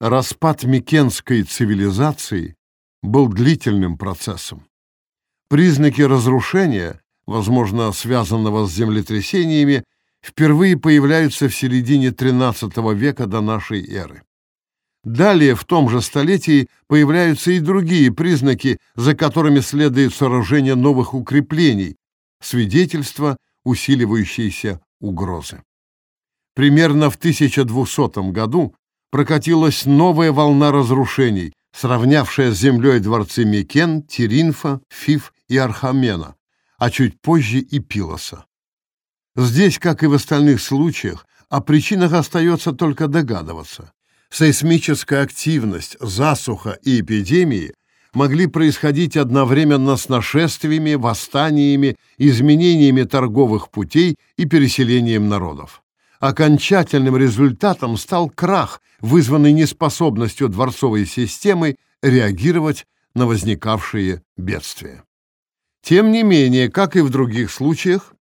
Распад микенской цивилизации был длительным процессом. Признаки разрушения, возможно, связанного с землетрясениями, впервые появляются в середине XIII века до нашей эры. Далее, в том же столетии, появляются и другие признаки, за которыми следует сооружение новых укреплений, свидетельства усиливающейся угрозы. Примерно в 1200 году прокатилась новая волна разрушений, сравнявшая с землей дворцы Микен, Тиринфа, Фиф и Архамена, а чуть позже и Пилоса. Здесь, как и в остальных случаях, о причинах остается только догадываться. Сейсмическая активность, засуха и эпидемии могли происходить одновременно с нашествиями, восстаниями, изменениями торговых путей и переселением народов. Окончательным результатом стал крах, вызванный неспособностью дворцовой системы реагировать на возникавшие бедствия. Тем не менее, как и в других случаях,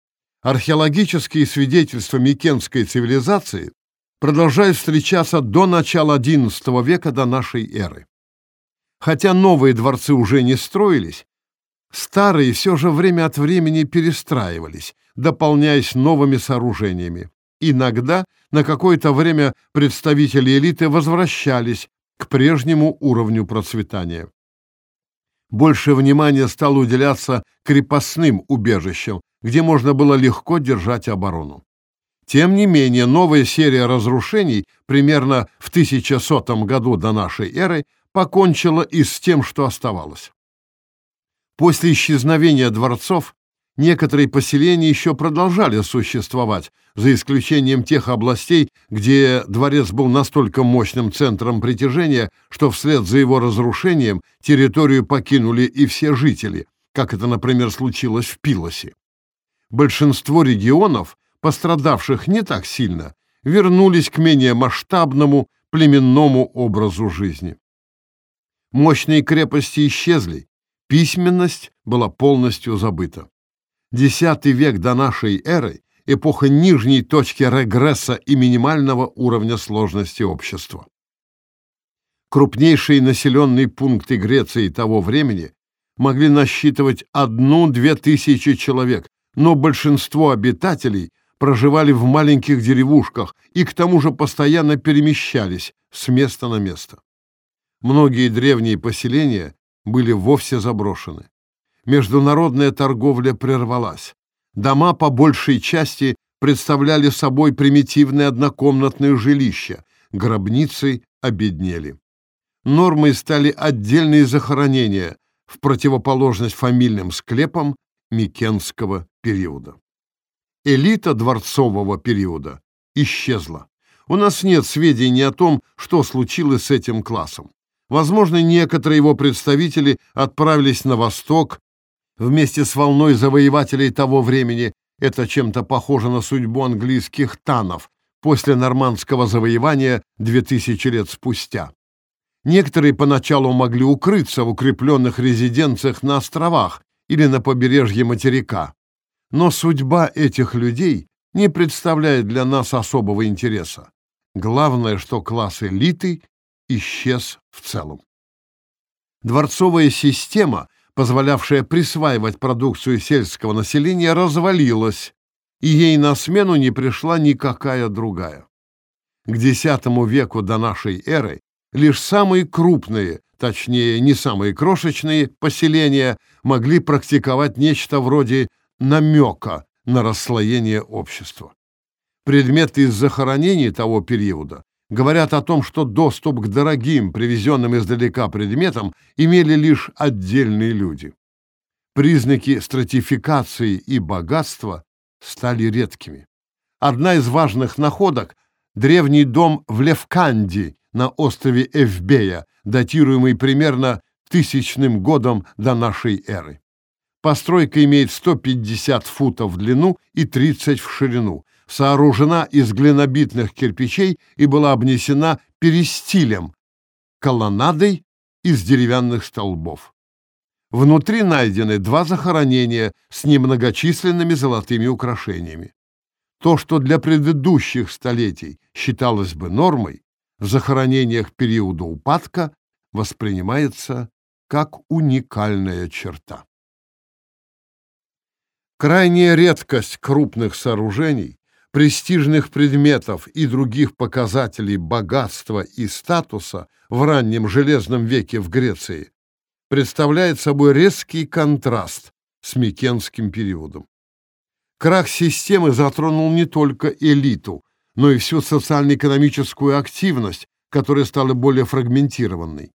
археологические свидетельства микенской цивилизации продолжают встречаться до начала XI века до нашей эры. Хотя новые дворцы уже не строились, старые все же время от времени перестраивались, дополняясь новыми сооружениями. Иногда на какое-то время представители элиты возвращались к прежнему уровню процветания. Больше внимания стало уделяться крепостным убежищам, где можно было легко держать оборону. Тем не менее, новая серия разрушений примерно в 1100 году до нашей эры покончила и с тем, что оставалось. После исчезновения дворцов некоторые поселения еще продолжали существовать, за исключением тех областей, где дворец был настолько мощным центром притяжения, что вслед за его разрушением территорию покинули и все жители, как это, например, случилось в Пилосе большинство регионов, пострадавших не так сильно, вернулись к менее масштабному племенному образу жизни. Мощные крепости исчезли, письменность была полностью забыта. Десятый век до нашей эры – эпоха нижней точки регресса и минимального уровня сложности общества. Крупнейшие населенные пункты Греции того времени могли насчитывать одну-две тысячи человек, но большинство обитателей проживали в маленьких деревушках и к тому же постоянно перемещались с места на место. Многие древние поселения были вовсе заброшены. Международная торговля прервалась. Дома по большей части представляли собой примитивные однокомнатные жилища, гробницы обеднели. Нормой стали отдельные захоронения, в противоположность фамильным склепам Микенского периода. Элита дворцового периода исчезла. У нас нет сведений о том, что случилось с этим классом. Возможно, некоторые его представители отправились на восток вместе с волной завоевателей того времени. Это чем-то похоже на судьбу английских танов после нормандского завоевания 2000 лет спустя. Некоторые поначалу могли укрыться в укрепленных резиденциях на островах, или на побережье материка. Но судьба этих людей не представляет для нас особого интереса. Главное, что класс элиты исчез в целом. Дворцовая система, позволявшая присваивать продукцию сельского населения, развалилась, и ей на смену не пришла никакая другая. К X веку до нашей эры лишь самые крупные точнее, не самые крошечные поселения, могли практиковать нечто вроде намека на расслоение общества. Предметы из захоронений того периода говорят о том, что доступ к дорогим, привезенным издалека предметам имели лишь отдельные люди. Признаки стратификации и богатства стали редкими. Одна из важных находок – древний дом в Левканди на острове Эвбея, датируемый примерно тысячным годом до нашей эры. Постройка имеет 150 футов в длину и 30 в ширину, сооружена из глинобитных кирпичей и была обнесена перистилем, колоннадой из деревянных столбов. Внутри найдены два захоронения с немногочисленными золотыми украшениями. То, что для предыдущих столетий считалось бы нормой, в захоронениях периода упадка воспринимается как уникальная черта. Крайняя редкость крупных сооружений, престижных предметов и других показателей богатства и статуса в раннем железном веке в Греции представляет собой резкий контраст с Микенским периодом. Крах системы затронул не только элиту, но и всю социально-экономическую активность, которая стала более фрагментированной.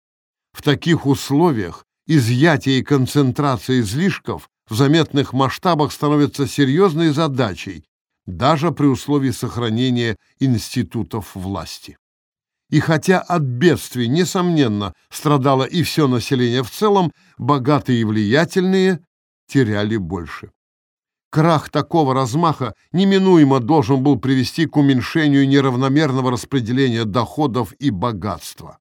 В таких условиях изъятие и концентрация излишков в заметных масштабах становится серьезной задачей, даже при условии сохранения институтов власти. И хотя от бедствий, несомненно, страдало и все население в целом, богатые и влиятельные теряли больше. Крах такого размаха неминуемо должен был привести к уменьшению неравномерного распределения доходов и богатства.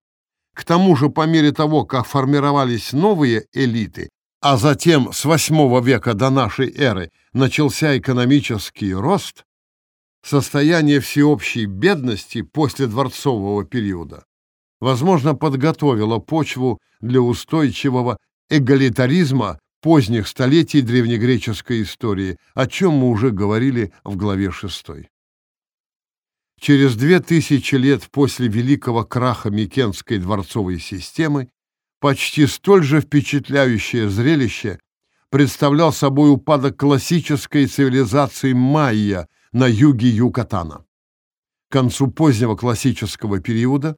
К тому же, по мере того, как формировались новые элиты, а затем с VIII века до нашей эры начался экономический рост, состояние всеобщей бедности после дворцового периода, возможно, подготовило почву для устойчивого эгалитаризма поздних столетий древнегреческой истории, о чем мы уже говорили в главе 6. Через две тысячи лет после великого краха Микенской дворцовой системы почти столь же впечатляющее зрелище представлял собой упадок классической цивилизации майя на юге Юкатана. К концу позднего классического периода,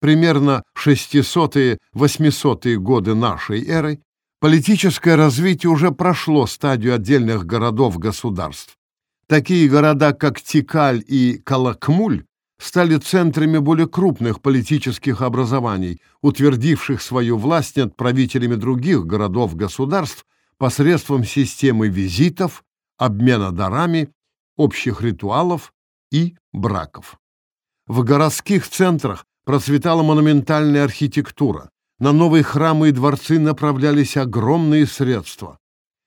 примерно 600-800 годы нашей эры, Политическое развитие уже прошло стадию отдельных городов-государств. Такие города, как Тикаль и Калакмуль, стали центрами более крупных политических образований, утвердивших свою власть над правителями других городов-государств посредством системы визитов, обмена дарами, общих ритуалов и браков. В городских центрах процветала монументальная архитектура, на новые храмы и дворцы направлялись огромные средства.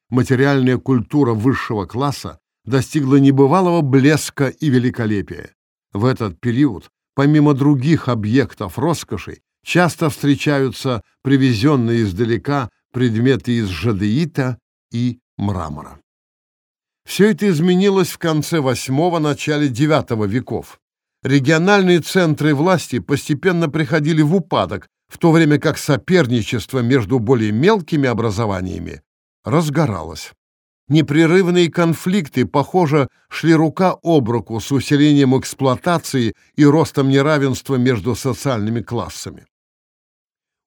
Материальная культура высшего класса достигла небывалого блеска и великолепия. В этот период, помимо других объектов роскоши, часто встречаются привезенные издалека предметы из жадеита и мрамора. Все это изменилось в конце VIII – начале IX веков. Региональные центры власти постепенно приходили в упадок в то время как соперничество между более мелкими образованиями разгоралось. Непрерывные конфликты, похоже, шли рука об руку с усилением эксплуатации и ростом неравенства между социальными классами.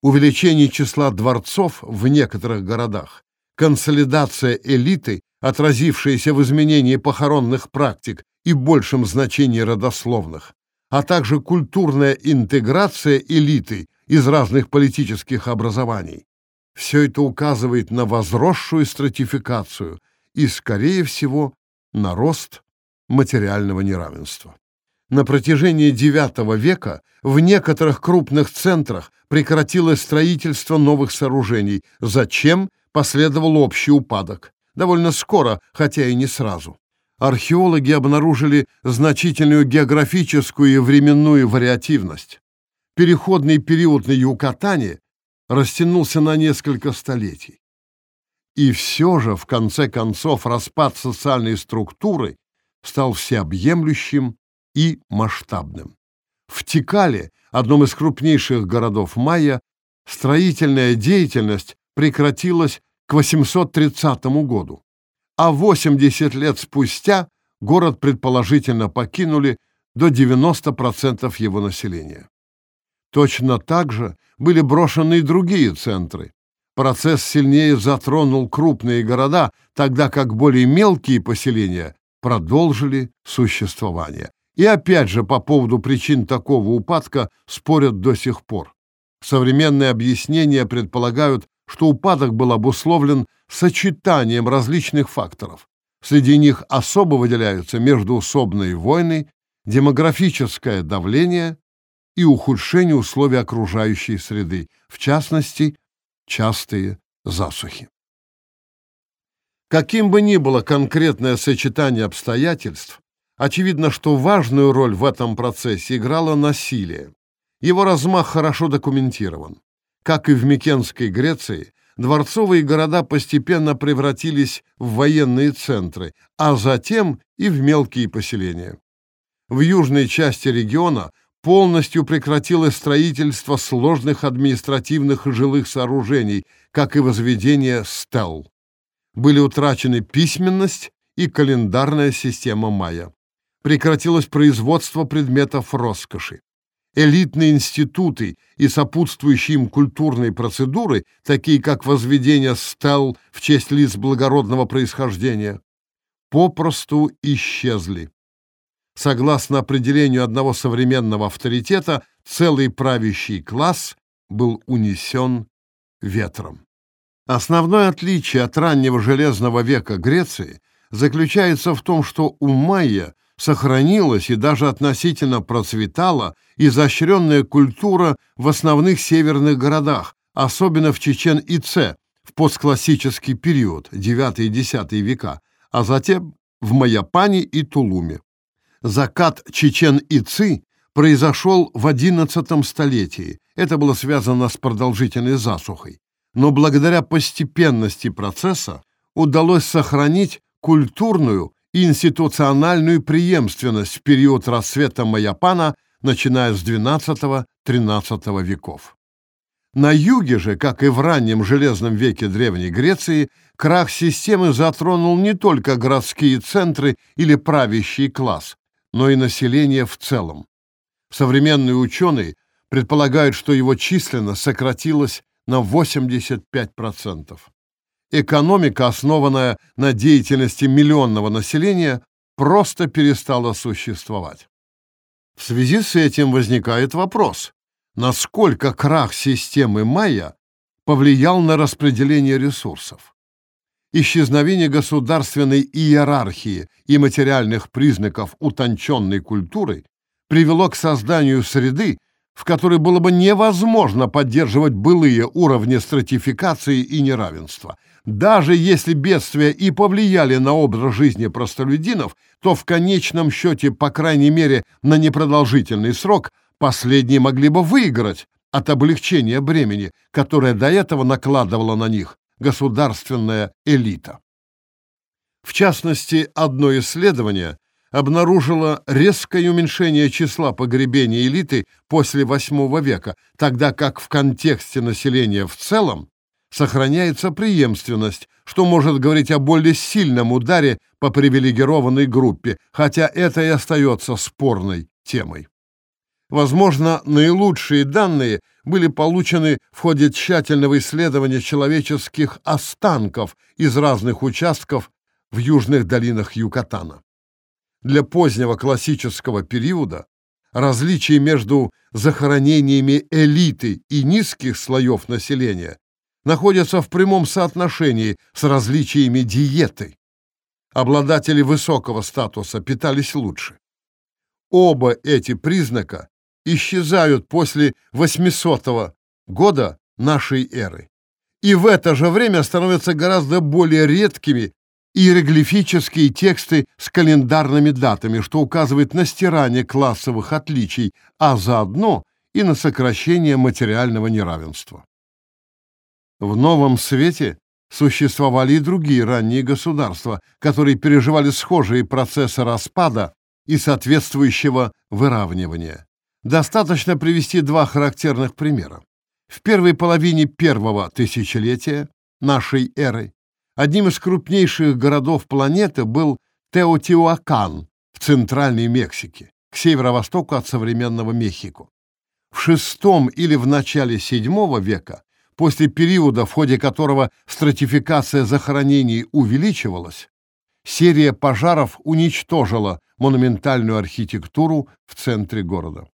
Увеличение числа дворцов в некоторых городах, консолидация элиты, отразившаяся в изменении похоронных практик и большем значении родословных, а также культурная интеграция элиты из разных политических образований. Все это указывает на возросшую стратификацию и, скорее всего, на рост материального неравенства. На протяжении IX века в некоторых крупных центрах прекратилось строительство новых сооружений, зачем последовал общий упадок. Довольно скоро, хотя и не сразу. Археологи обнаружили значительную географическую и временную вариативность переходный период на Юкатане растянулся на несколько столетий. И все же, в конце концов, распад социальной структуры стал всеобъемлющим и масштабным. В Тикале, одном из крупнейших городов майя, строительная деятельность прекратилась к 830 году, а 80 лет спустя город предположительно покинули до 90% его населения. Точно так же были брошены и другие центры. Процесс сильнее затронул крупные города, тогда как более мелкие поселения продолжили существование. И опять же по поводу причин такого упадка спорят до сих пор. Современные объяснения предполагают, что упадок был обусловлен сочетанием различных факторов. Среди них особо выделяются междуусобные войны, демографическое давление и ухудшение условий окружающей среды, в частности, частые засухи. Каким бы ни было конкретное сочетание обстоятельств, очевидно, что важную роль в этом процессе играло насилие. Его размах хорошо документирован. Как и в Микенской Греции, дворцовые города постепенно превратились в военные центры, а затем и в мелкие поселения. В южной части региона полностью прекратилось строительство сложных административных и жилых сооружений, как и возведение стел были утрачены письменность и календарная система майя. Прекратилось производство предметов роскоши. Элитные институты и сопутствующие им культурные процедуры, такие как возведение стел в честь лиц благородного происхождения, попросту исчезли. Согласно определению одного современного авторитета, целый правящий класс был унесен ветром. Основное отличие от раннего железного века Греции заключается в том, что у майя сохранилась и даже относительно процветала изощренная культура в основных северных городах, особенно в Чечен-Ице в постклассический период, 9 и 10 века, а затем в Майяпане и Тулуме. Закат Чечен-Ицы произошел в XI столетии. Это было связано с продолжительной засухой но благодаря постепенности процесса удалось сохранить культурную и институциональную преемственность в период расцвета Майяпана, начиная с XII-XIII веков. На юге же, как и в раннем железном веке Древней Греции, крах системы затронул не только городские центры или правящий класс, но и население в целом. Современные ученые предполагают, что его численно сократилось на 85%. Экономика, основанная на деятельности миллионного населения, просто перестала существовать. В связи с этим возникает вопрос, насколько крах системы майя повлиял на распределение ресурсов. Исчезновение государственной иерархии и материальных признаков утонченной культуры привело к созданию среды, в которой было бы невозможно поддерживать былые уровни стратификации и неравенства. Даже если бедствия и повлияли на образ жизни простолюдинов, то в конечном счете, по крайней мере, на непродолжительный срок, последние могли бы выиграть от облегчения бремени, которое до этого накладывала на них государственная элита. В частности, одно исследование обнаружила резкое уменьшение числа погребений элиты после VIII века, тогда как в контексте населения в целом сохраняется преемственность, что может говорить о более сильном ударе по привилегированной группе, хотя это и остается спорной темой. Возможно, наилучшие данные были получены в ходе тщательного исследования человеческих останков из разных участков в южных долинах Юкатана для позднего классического периода различие между захоронениями элиты и низких слоев населения находятся в прямом соотношении с различиями диеты. Обладатели высокого статуса питались лучше. Оба эти признака исчезают после 800 года нашей эры. И в это же время становятся гораздо более редкими иероглифические тексты с календарными датами, что указывает на стирание классовых отличий, а заодно и на сокращение материального неравенства. В новом свете существовали и другие ранние государства, которые переживали схожие процессы распада и соответствующего выравнивания. Достаточно привести два характерных примера. В первой половине первого тысячелетия нашей эры Одним из крупнейших городов планеты был Теотиуакан в центральной Мексике, к северо-востоку от современного Мехико. В VI или в начале VII века, после периода, в ходе которого стратификация захоронений увеличивалась, серия пожаров уничтожила монументальную архитектуру в центре города.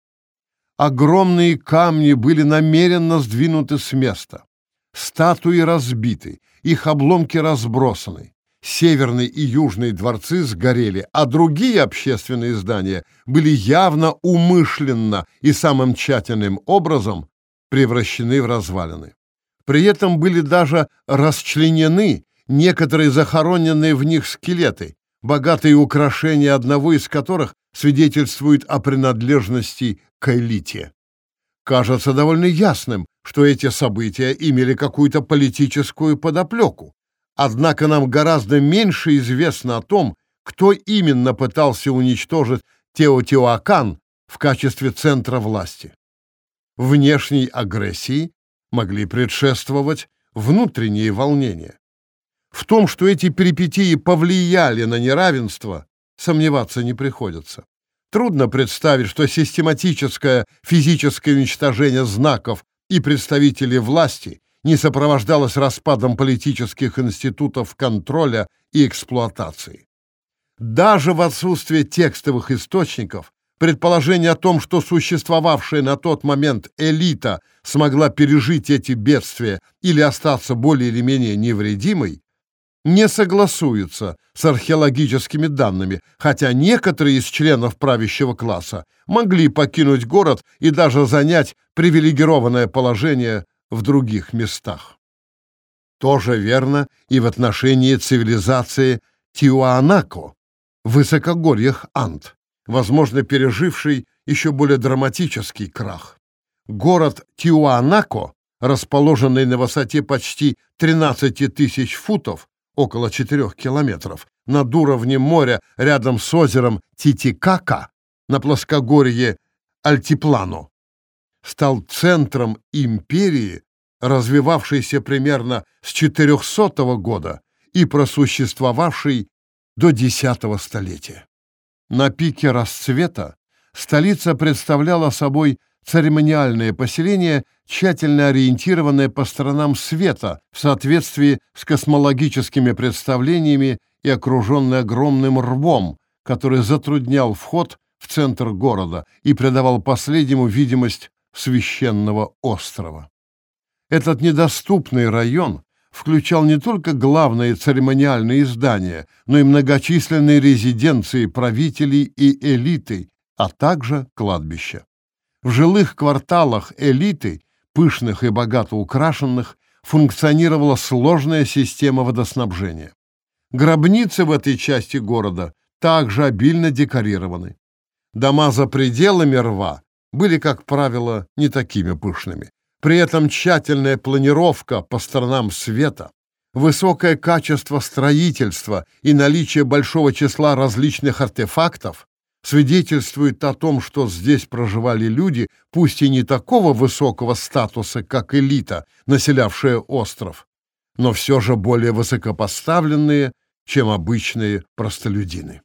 Огромные камни были намеренно сдвинуты с места. Статуи разбиты, их обломки разбросаны. Северные и южные дворцы сгорели, а другие общественные здания были явно умышленно и самым тщательным образом превращены в развалины. При этом были даже расчленены некоторые захороненные в них скелеты, богатые украшения одного из которых свидетельствуют о принадлежности к. Кажется довольно ясным, что эти события имели какую-то политическую подоплеку. Однако нам гораздо меньше известно о том, кто именно пытался уничтожить Теотиуакан в качестве центра власти. Внешней агрессии могли предшествовать внутренние волнения. В том, что эти перипетии повлияли на неравенство, сомневаться не приходится. Трудно представить, что систематическое физическое уничтожение знаков и представителей власти не сопровождалось распадом политических институтов контроля и эксплуатации. Даже в отсутствие текстовых источников предположение о том, что существовавшая на тот момент элита смогла пережить эти бедствия или остаться более или менее невредимой, не согласуется с археологическими данными, хотя некоторые из членов правящего класса могли покинуть город и даже занять привилегированное положение в других местах. Тоже верно и в отношении цивилизации Тиуанако, в высокогорьях Анд, возможно, переживший еще более драматический крах. Город Тиуанако, расположенный на высоте почти 13 тысяч футов, около 4 километров, над уровнем моря рядом с озером Титикака на плоскогорье Альтиплано, стал центром империи, развивавшейся примерно с 400 года и просуществовавшей до X столетия. На пике расцвета столица представляла собой церемониальное поселение, тщательно ориентированное по сторонам света в соответствии с космологическими представлениями и окруженное огромным рвом, который затруднял вход в центр города и придавал последнему видимость священного острова. Этот недоступный район включал не только главные церемониальные здания, но и многочисленные резиденции правителей и элиты, а также кладбища. В жилых кварталах элиты, пышных и богато украшенных, функционировала сложная система водоснабжения. Гробницы в этой части города также обильно декорированы. Дома за пределами рва были, как правило, не такими пышными. При этом тщательная планировка по сторонам света, высокое качество строительства и наличие большого числа различных артефактов свидетельствует о том, что здесь проживали люди, пусть и не такого высокого статуса, как элита, населявшая остров, но все же более высокопоставленные, чем обычные простолюдины.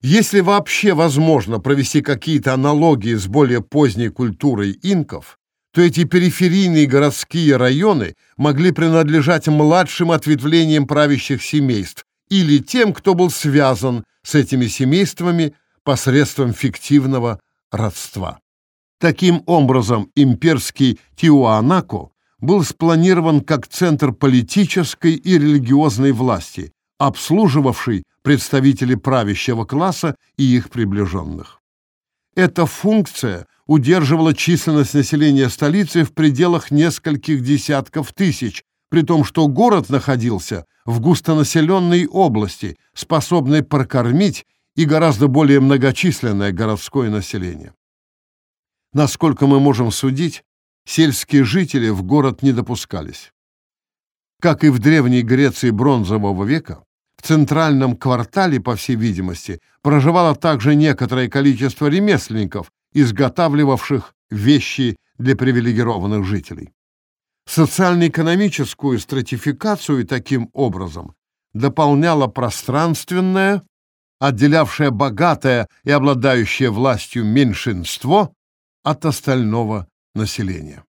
Если вообще возможно провести какие-то аналогии с более поздней культурой инков, то эти периферийные городские районы могли принадлежать младшим ответвлениям правящих семейств или тем, кто был связан с этими семействами посредством фиктивного родства. Таким образом, имперский Тиуанако был спланирован как центр политической и религиозной власти, обслуживавший представителей правящего класса и их приближенных. Эта функция удерживала численность населения столицы в пределах нескольких десятков тысяч, при том, что город находился в густонаселенной области, способной прокормить и гораздо более многочисленное городское население. Насколько мы можем судить, сельские жители в город не допускались. Как и в Древней Греции бронзового века, в центральном квартале, по всей видимости, проживало также некоторое количество ремесленников, изготавливавших вещи для привилегированных жителей. Социально-экономическую стратификацию таким образом дополняло пространственное, отделявшее богатое и обладающее властью меньшинство от остального населения.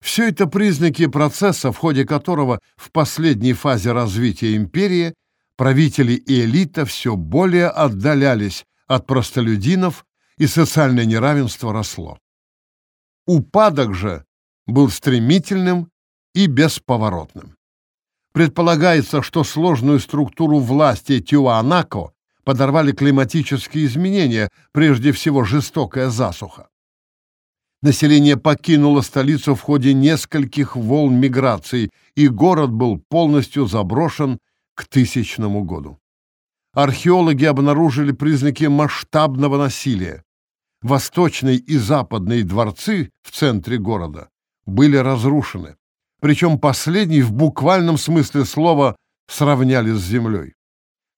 Все это признаки процесса, в ходе которого в последней фазе развития империи правители и элита все более отдалялись от простолюдинов, и социальное неравенство росло. Упадок же был стремительным и бесповоротным. Предполагается, что сложную структуру власти Тюанако подорвали климатические изменения, прежде всего жестокая засуха. Население покинуло столицу в ходе нескольких волн миграции, и город был полностью заброшен к тысячному году. Археологи обнаружили признаки масштабного насилия. Восточные и западные дворцы в центре города были разрушены, причем последний в буквальном смысле слова сравняли с землей.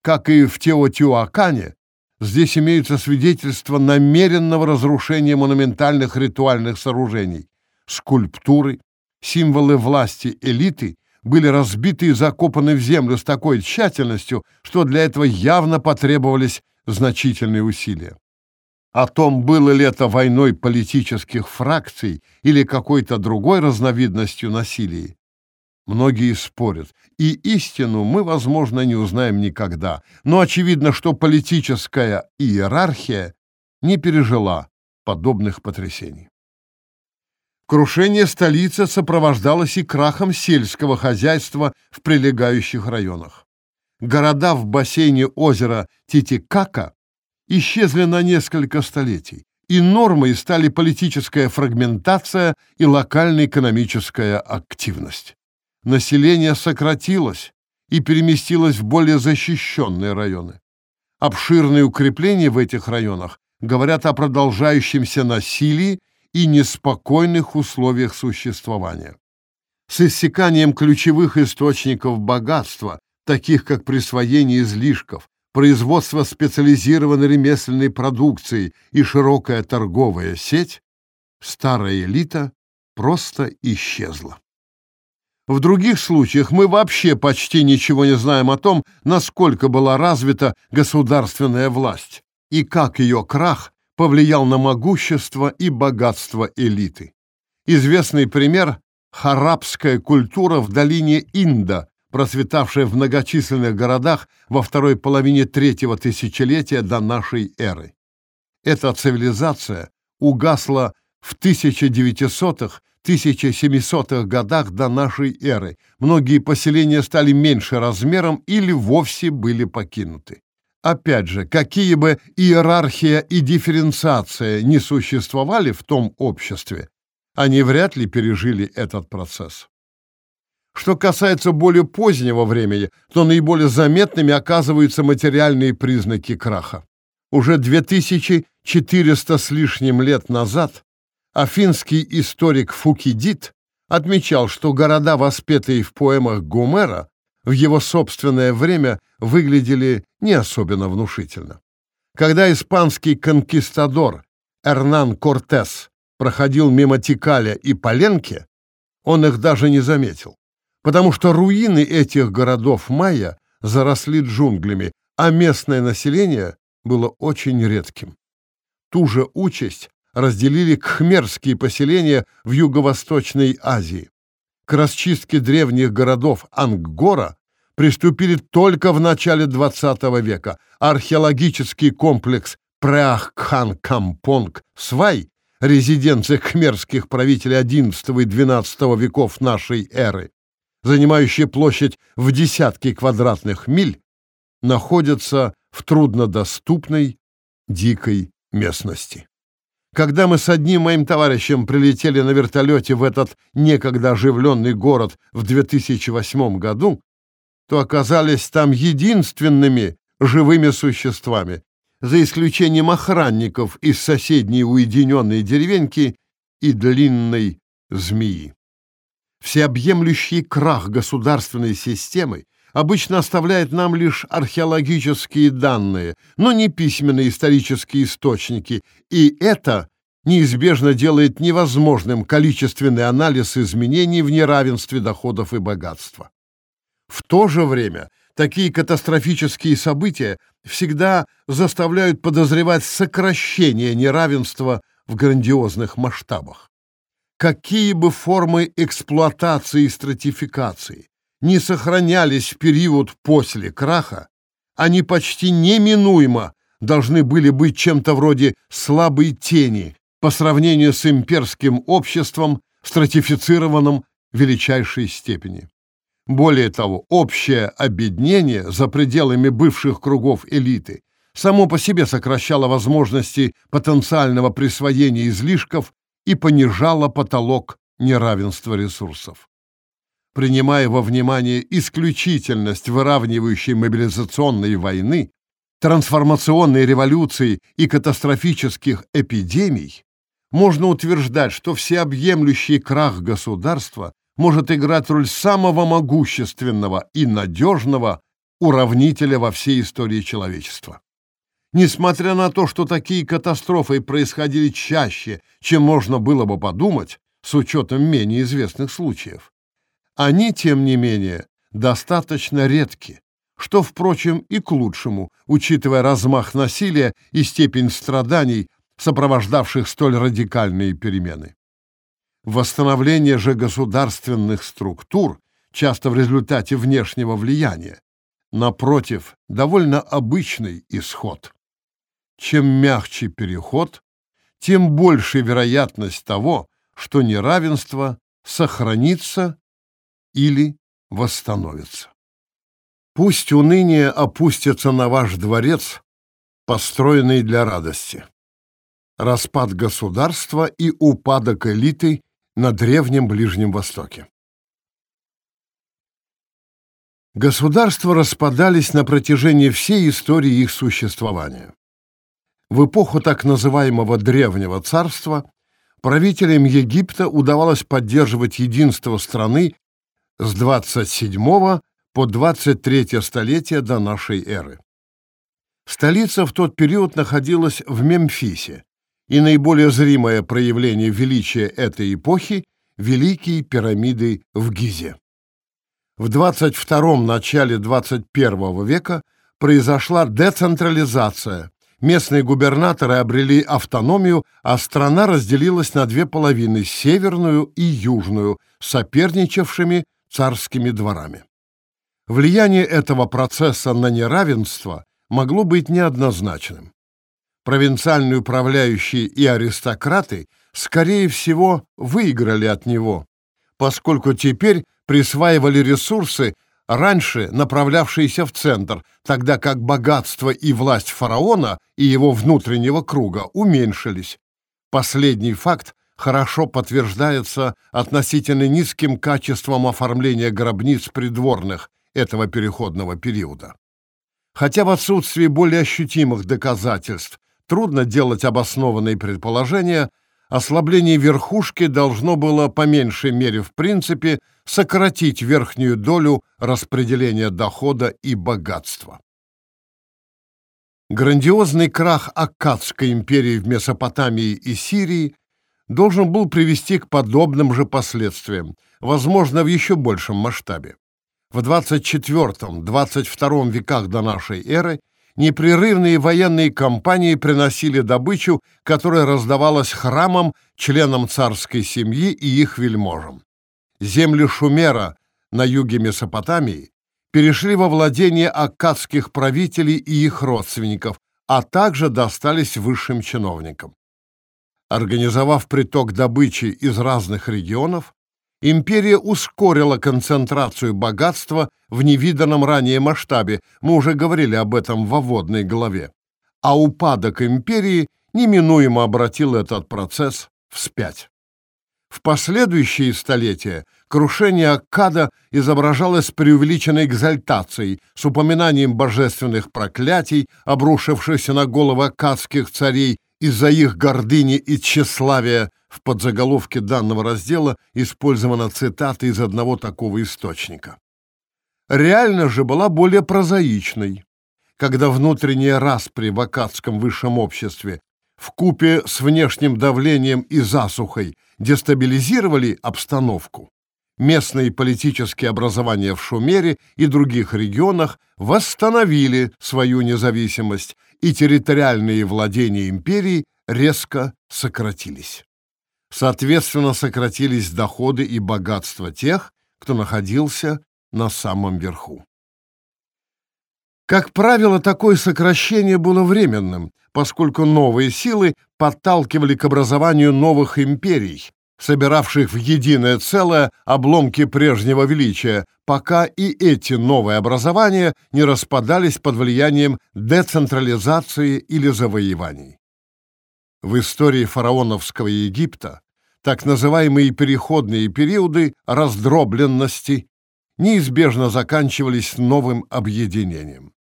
Как и в Теотиуакане, здесь имеются свидетельства намеренного разрушения монументальных ритуальных сооружений, скульптуры, символы власти элиты были разбиты и закопаны в землю с такой тщательностью, что для этого явно потребовались значительные усилия. О том, было ли это войной политических фракций или какой-то другой разновидностью насилия, многие спорят, и истину мы, возможно, не узнаем никогда, но очевидно, что политическая иерархия не пережила подобных потрясений. Крушение столицы сопровождалось и крахом сельского хозяйства в прилегающих районах. Города в бассейне озера Титикака исчезли на несколько столетий, и нормой стали политическая фрагментация и локальная экономическая активность. Население сократилось и переместилось в более защищенные районы. Обширные укрепления в этих районах говорят о продолжающемся насилии и неспокойных условиях существования. С иссяканием ключевых источников богатства, таких как присвоение излишков, производство специализированной ремесленной продукции и широкая торговая сеть, старая элита просто исчезла. В других случаях мы вообще почти ничего не знаем о том, насколько была развита государственная власть и как ее крах повлиял на могущество и богатство элиты. Известный пример – харабская культура в долине Инда, процветавшая в многочисленных городах во второй половине третьего тысячелетия до нашей эры. Эта цивилизация угасла в 1900-х, 1700-х годах до нашей эры. Многие поселения стали меньше размером или вовсе были покинуты. Опять же, какие бы иерархия и дифференциация не существовали в том обществе, они вряд ли пережили этот процесс. Что касается более позднего времени, то наиболее заметными оказываются материальные признаки краха. Уже 2400 с лишним лет назад афинский историк Фукидид отмечал, что города, воспетые в поэмах Гомера, в его собственное время выглядели не особенно внушительно. Когда испанский конкистадор Эрнан Кортес проходил мимо Тикаля и Паленки, он их даже не заметил, потому что руины этих городов майя заросли джунглями, а местное население было очень редким. Ту же участь разделили кхмерские поселения в Юго-Восточной Азии к расчистке древних городов Ангора приступили только в начале XX века. Археологический комплекс Преахкхан-Кампонг-Свай, резиденция кхмерских правителей XI и XII веков нашей эры, занимающая площадь в десятки квадратных миль, находится в труднодоступной дикой местности. Когда мы с одним моим товарищем прилетели на вертолете в этот некогда оживленный город в 2008 году, то оказались там единственными живыми существами, за исключением охранников из соседней уединенной деревеньки и длинной змеи. Всеобъемлющий крах государственной системы обычно оставляет нам лишь археологические данные, но не письменные исторические источники, и это неизбежно делает невозможным количественный анализ изменений в неравенстве доходов и богатства. В то же время такие катастрофические события всегда заставляют подозревать сокращение неравенства в грандиозных масштабах. Какие бы формы эксплуатации и стратификации не сохранялись в период после краха, они почти неминуемо должны были быть чем-то вроде слабой тени по сравнению с имперским обществом, стратифицированным в величайшей степени. Более того, общее обеднение за пределами бывших кругов элиты само по себе сокращало возможности потенциального присвоения излишков и понижало потолок неравенства ресурсов. Принимая во внимание исключительность выравнивающей мобилизационной войны, трансформационной революции и катастрофических эпидемий, можно утверждать, что всеобъемлющий крах государства может играть роль самого могущественного и надежного уравнителя во всей истории человечества. Несмотря на то, что такие катастрофы происходили чаще, чем можно было бы подумать, с учетом менее известных случаев, они, тем не менее, достаточно редки, что, впрочем, и к лучшему, учитывая размах насилия и степень страданий, сопровождавших столь радикальные перемены. Восстановление же государственных структур, часто в результате внешнего влияния, напротив, довольно обычный исход. Чем мягче переход, тем больше вероятность того, что неравенство сохранится или восстановится. Пусть уныние опустится на ваш дворец, построенный для радости. Распад государства и упадок элиты на Древнем Ближнем Востоке. Государства распадались на протяжении всей истории их существования. В эпоху так называемого Древнего Царства правителям Египта удавалось поддерживать единство страны с 27 по 23 столетие до нашей эры. Столица в тот период находилась в Мемфисе, и наиболее зримое проявление величия этой эпохи — Великие пирамиды в Гизе. В 22-м начале 21 века произошла децентрализация. Местные губернаторы обрели автономию, а страна разделилась на две половины — северную и южную, соперничавшими царскими дворами. Влияние этого процесса на неравенство могло быть неоднозначным. Провинциальные управляющие и аристократы, скорее всего, выиграли от него, поскольку теперь присваивали ресурсы, раньше направлявшиеся в центр, тогда как богатство и власть фараона и его внутреннего круга уменьшились. Последний факт хорошо подтверждается относительно низким качеством оформления гробниц придворных, этого переходного периода. Хотя в отсутствии более ощутимых доказательств трудно делать обоснованные предположения, ослабление верхушки должно было по меньшей мере в принципе сократить верхнюю долю распределения дохода и богатства. Грандиозный крах Аккадской империи в Месопотамии и Сирии должен был привести к подобным же последствиям, возможно, в еще большем масштабе. В 24-22 веках до нашей эры непрерывные военные кампании приносили добычу, которая раздавалась храмам, членам царской семьи и их вельможам. Земли Шумера на юге Месопотамии перешли во владение аккадских правителей и их родственников, а также достались высшим чиновникам. Организовав приток добычи из разных регионов, империя ускорила концентрацию богатства в невиданном ранее масштабе, мы уже говорили об этом в вводной главе, а упадок империи неминуемо обратил этот процесс вспять. В последующие столетия крушение Аккада изображалось преувеличенной экзальтацией, с упоминанием божественных проклятий, обрушившихся на головы аккадских царей из-за их гордыни и тщеславия, в подзаголовке данного раздела использована цитата из одного такого источника. Реально же была более прозаичной, когда внутренняя распри в акадском высшем обществе в купе с внешним давлением и засухой дестабилизировали обстановку. Местные политические образования в Шумере и других регионах восстановили свою независимость, и территориальные владения империи резко сократились. Соответственно, сократились доходы и богатства тех, кто находился на самом верху. Как правило, такое сокращение было временным, поскольку новые силы подталкивали к образованию новых империй, собиравших в единое целое обломки прежнего величия, пока и эти новые образования не распадались под влиянием децентрализации или завоеваний. В истории фараоновского Египта так называемые переходные периоды раздробленности неизбежно заканчивались новым объединением.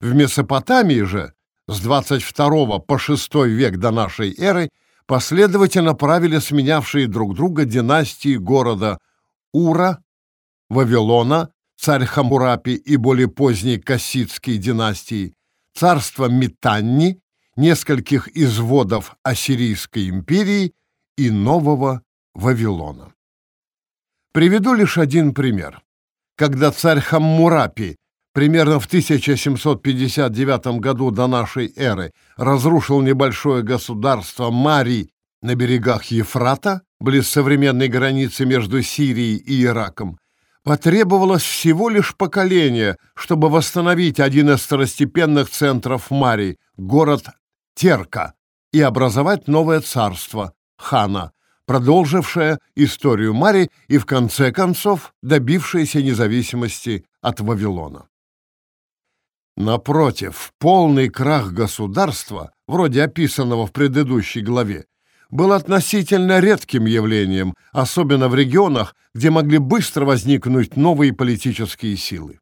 В Месопотамии же с 22 по 6 век до нашей эры последовательно правили сменявшие друг друга династии города Ура, Вавилона, царь Хамурапи и более поздние кассидские династии, царство Митанни, нескольких изводов Ассирийской империи и Нового Вавилона. Приведу лишь один пример. Когда царь Хаммурапи примерно в 1759 году до нашей эры разрушил небольшое государство Мари на берегах Ефрата, близ современной границы между Сирией и Ираком, потребовалось всего лишь поколение, чтобы восстановить один из второстепенных центров Мари, город Терка, и образовать новое царство, хана, продолжившее историю Мари и, в конце концов, добившееся независимости от Вавилона. Напротив, полный крах государства, вроде описанного в предыдущей главе, был относительно редким явлением, особенно в регионах, где могли быстро возникнуть новые политические силы.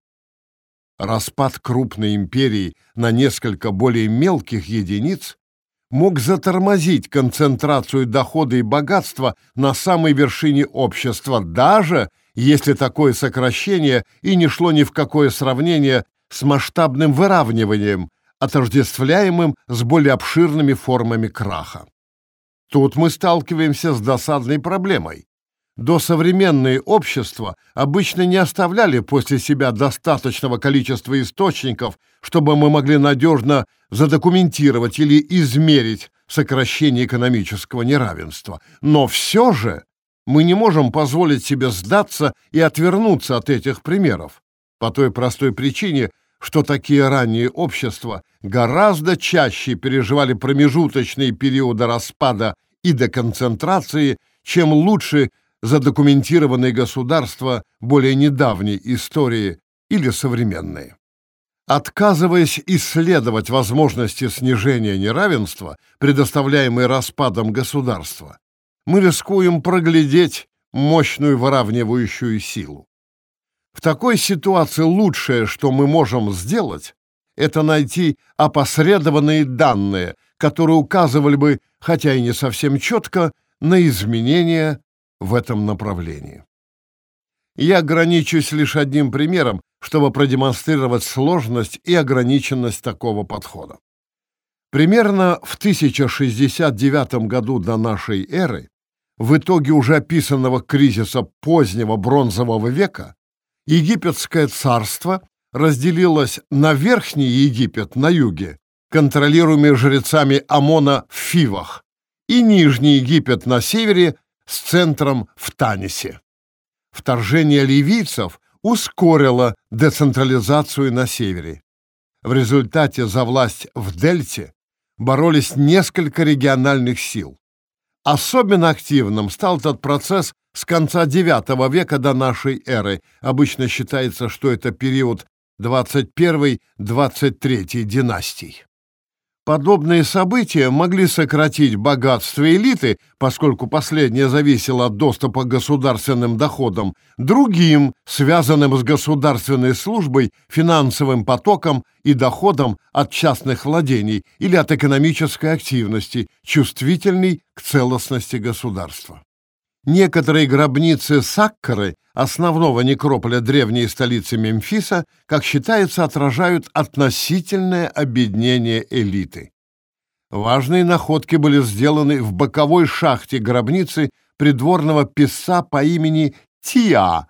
Распад крупной империи на несколько более мелких единиц мог затормозить концентрацию дохода и богатства на самой вершине общества, даже если такое сокращение и не шло ни в какое сравнение с масштабным выравниванием, отождествляемым с более обширными формами краха. Тут мы сталкиваемся с досадной проблемой. Досовременные общества обычно не оставляли после себя достаточного количества источников, чтобы мы могли надежно задокументировать или измерить сокращение экономического неравенства. Но все же мы не можем позволить себе сдаться и отвернуться от этих примеров. По той простой причине, что такие ранние общества гораздо чаще переживали промежуточные периоды распада и деконцентрации, чем лучше задокументированные государства более недавней истории или современные. Отказываясь исследовать возможности снижения неравенства, предоставляемые распадом государства, мы рискуем проглядеть мощную выравнивающую силу. В такой ситуации лучшее, что мы можем сделать, это найти опосредованные данные, которые указывали бы, хотя и не совсем четко, на изменения в этом направлении. Я ограничусь лишь одним примером, чтобы продемонстрировать сложность и ограниченность такого подхода. Примерно в 1069 году до нашей эры, в итоге уже описанного кризиса позднего бронзового века, Египетское царство разделилось на Верхний Египет на юге, контролируемый жрецами Амона в Фивах, и Нижний Египет на севере с центром в Танисе. Вторжение ливийцев ускорило децентрализацию на севере. В результате за власть в Дельте боролись несколько региональных сил. Особенно активным стал этот процесс с конца IX века до нашей эры. Обычно считается, что это период 21-23 династий. Подобные события могли сократить богатство элиты, поскольку последнее зависело от доступа к государственным доходам, другим, связанным с государственной службой, финансовым потоком и доходом от частных владений или от экономической активности, чувствительной к целостности государства. Некоторые гробницы Саккары, основного некрополя древней столицы Мемфиса, как считается, отражают относительное обеднение элиты. Важные находки были сделаны в боковой шахте гробницы придворного писца по имени Тиа,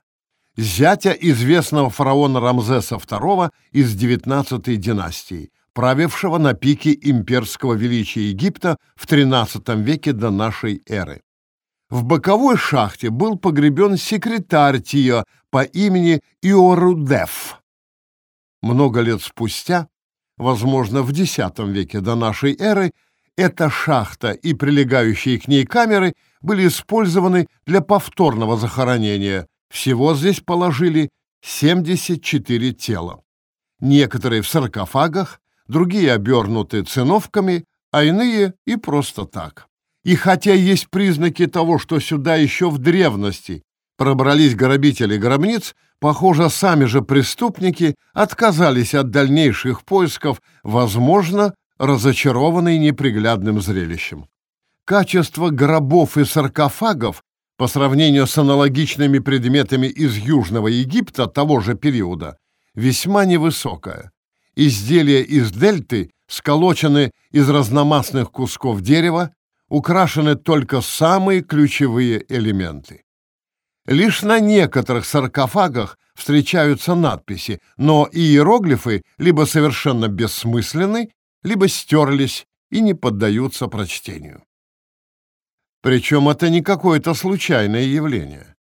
зятя известного фараона Рамзеса II из XIX династии, правившего на пике имперского величия Египта в XIII веке до нашей эры. В боковой шахте был погребен секретарь Тио по имени Иорудеф. Много лет спустя, возможно, в X веке до нашей эры, эта шахта и прилегающие к ней камеры были использованы для повторного захоронения. Всего здесь положили 74 тела. Некоторые в саркофагах, другие обернуты циновками, а иные и просто так. И хотя есть признаки того, что сюда еще в древности пробрались грабители гробниц, похоже, сами же преступники отказались от дальнейших поисков, возможно, разочарованные неприглядным зрелищем. Качество гробов и саркофагов по сравнению с аналогичными предметами из Южного Египта того же периода весьма невысокое. Изделия из дельты сколочены из разномастных кусков дерева, украшены только самые ключевые элементы. Лишь на некоторых саркофагах встречаются надписи, но иероглифы либо совершенно бессмысленны, либо стерлись и не поддаются прочтению. Причем это не какое-то случайное явление.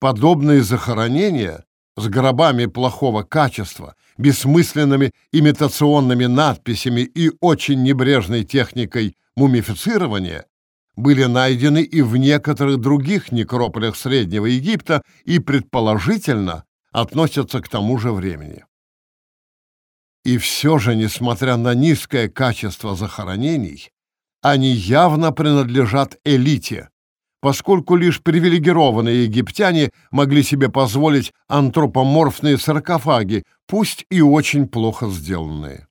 Подобные захоронения с гробами плохого качества, бессмысленными имитационными надписями и очень небрежной техникой мумифицирования были найдены и в некоторых других некрополях Среднего Египта и, предположительно, относятся к тому же времени. И все же, несмотря на низкое качество захоронений, они явно принадлежат элите, поскольку лишь привилегированные египтяне могли себе позволить антропоморфные саркофаги, пусть и очень плохо сделанные.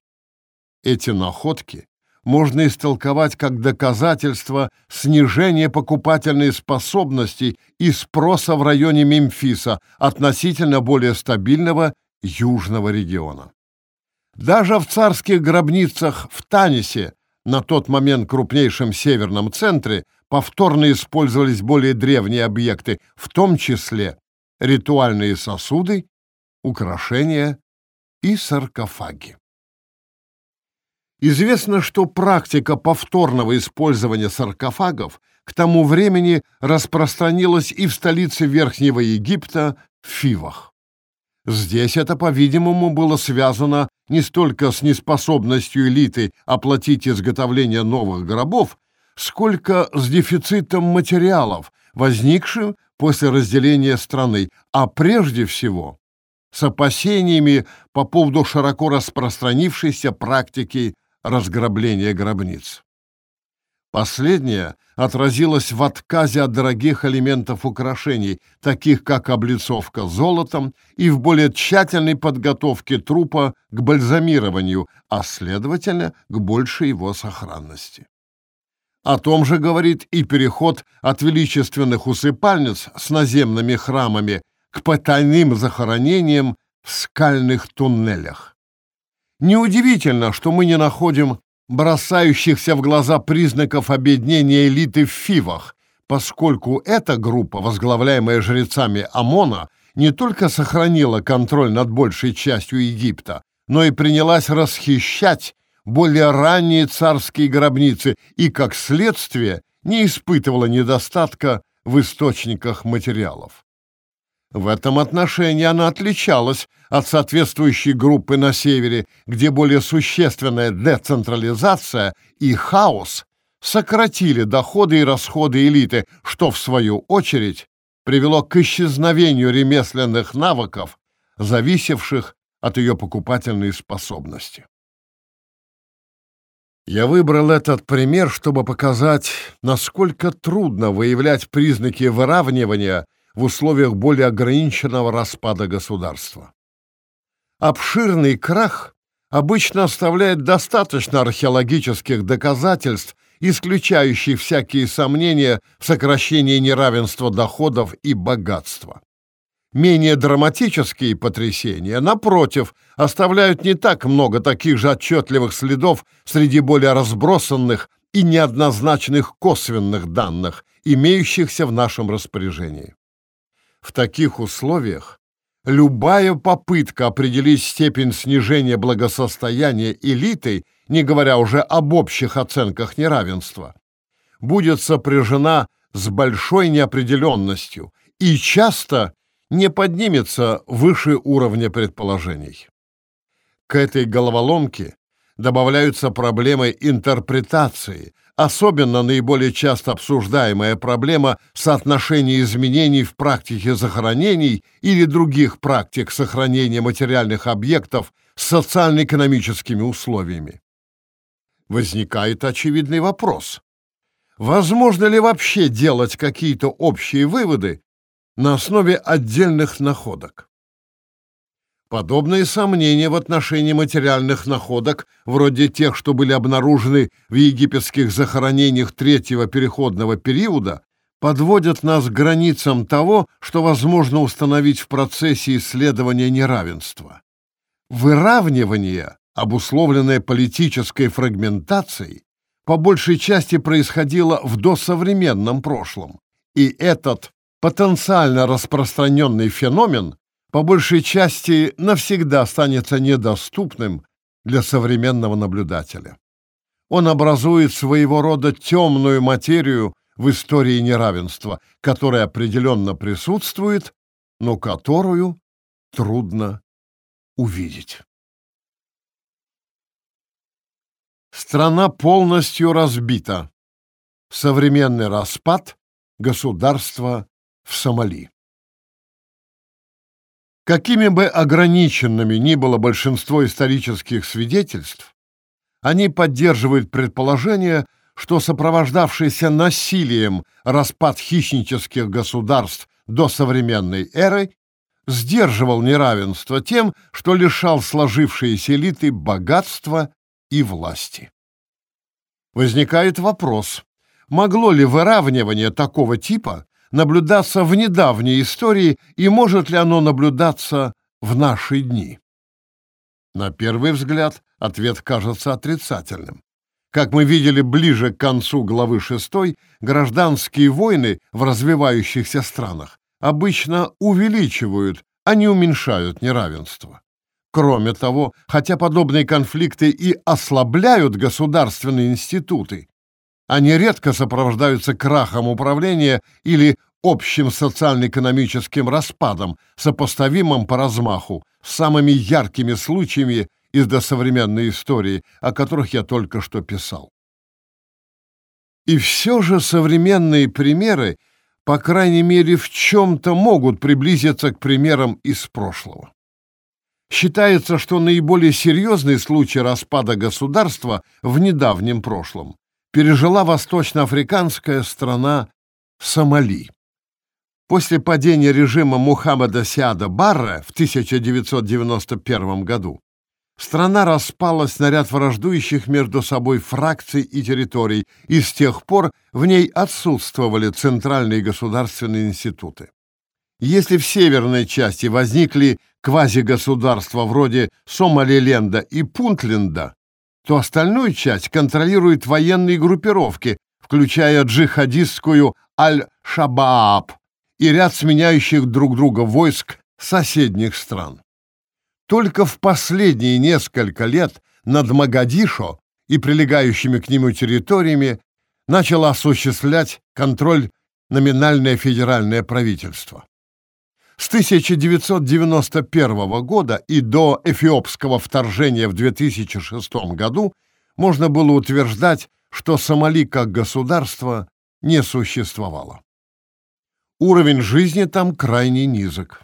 Эти находки можно истолковать как доказательство снижения покупательной способности и спроса в районе Мемфиса относительно более стабильного южного региона. Даже в царских гробницах в Танисе, на тот момент крупнейшем северном центре, повторно использовались более древние объекты, в том числе ритуальные сосуды, украшения и саркофаги. Известно, что практика повторного использования саркофагов к тому времени распространилась и в столице Верхнего Египта, в Фивах. Здесь это, по-видимому, было связано не столько с неспособностью элиты оплатить изготовление новых гробов, сколько с дефицитом материалов, возникшим после разделения страны, а прежде всего с опасениями по поводу широко распространившейся практики разграбления гробниц. Последнее отразилось в отказе от дорогих элементов украшений, таких как облицовка золотом, и в более тщательной подготовке трупа к бальзамированию, а, следовательно, к большей его сохранности. О том же говорит и переход от величественных усыпальниц с наземными храмами к потайным захоронениям в скальных туннелях. Неудивительно, что мы не находим бросающихся в глаза признаков объединения элиты в Фивах, поскольку эта группа, возглавляемая жрецами ОМОНа, не только сохранила контроль над большей частью Египта, но и принялась расхищать более ранние царские гробницы и, как следствие, не испытывала недостатка в источниках материалов. В этом отношении она отличалась от соответствующей группы на севере, где более существенная децентрализация и хаос сократили доходы и расходы элиты, что, в свою очередь, привело к исчезновению ремесленных навыков, зависевших от ее покупательной способности. Я выбрал этот пример, чтобы показать, насколько трудно выявлять признаки выравнивания в условиях более ограниченного распада государства. Обширный крах обычно оставляет достаточно археологических доказательств, исключающих всякие сомнения в сокращении неравенства доходов и богатства. Менее драматические потрясения, напротив, оставляют не так много таких же отчетливых следов среди более разбросанных и неоднозначных косвенных данных, имеющихся в нашем распоряжении. В таких условиях любая попытка определить степень снижения благосостояния элиты, не говоря уже об общих оценках неравенства, будет сопряжена с большой неопределенностью и часто не поднимется выше уровня предположений. К этой головоломке добавляются проблемы интерпретации, особенно наиболее часто обсуждаемая проблема соотношения изменений в практике захоронений или других практик сохранения материальных объектов с социально-экономическими условиями. Возникает очевидный вопрос. Возможно ли вообще делать какие-то общие выводы на основе отдельных находок? Подобные сомнения в отношении материальных находок, вроде тех, что были обнаружены в египетских захоронениях третьего переходного периода, подводят нас к границам того, что возможно установить в процессе исследования неравенства. Выравнивание, обусловленное политической фрагментацией, по большей части происходило в досовременном прошлом, и этот потенциально распространенный феномен по большей части навсегда останется недоступным для современного наблюдателя. Он образует своего рода темную материю в истории неравенства, которая определенно присутствует, но которую трудно увидеть. Страна полностью разбита. Современный распад государства в Сомали. Какими бы ограниченными ни было большинство исторических свидетельств, они поддерживают предположение, что сопровождавшийся насилием распад хищнических государств до современной эры сдерживал неравенство тем, что лишал сложившиеся элиты богатства и власти. Возникает вопрос, могло ли выравнивание такого типа наблюдаться в недавней истории и может ли оно наблюдаться в наши дни? На первый взгляд ответ кажется отрицательным. Как мы видели ближе к концу главы 6, гражданские войны в развивающихся странах обычно увеличивают, а не уменьшают неравенство. Кроме того, хотя подобные конфликты и ослабляют государственные институты, они редко сопровождаются крахом управления или общим социально-экономическим распадом, сопоставимым по размаху с самыми яркими случаями из досовременной истории, о которых я только что писал. И все же современные примеры, по крайней мере, в чем-то могут приблизиться к примерам из прошлого. Считается, что наиболее серьезный случай распада государства в недавнем прошлом пережила восточноафриканская страна Сомали. После падения режима Мухаммада Сиада Барре в 1991 году страна распалась на ряд враждующих между собой фракций и территорий, и с тех пор в ней отсутствовали центральные государственные институты. Если в северной части возникли квазигосударства вроде Сомалиленда и Пунтленда, то остальную часть контролируют военные группировки, включая джихадистскую Аль-Шабааб и ряд сменяющих друг друга войск соседних стран. Только в последние несколько лет над Магадишо и прилегающими к нему территориями начало осуществлять контроль номинальное федеральное правительство. С 1991 года и до эфиопского вторжения в 2006 году можно было утверждать, что Сомали как государство не существовало. Уровень жизни там крайне низок.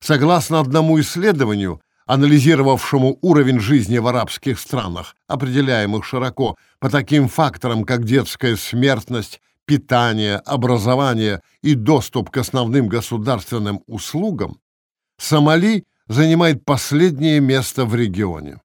Согласно одному исследованию, анализировавшему уровень жизни в арабских странах, определяемых широко по таким факторам, как детская смертность, питание, образование и доступ к основным государственным услугам, Сомали занимает последнее место в регионе.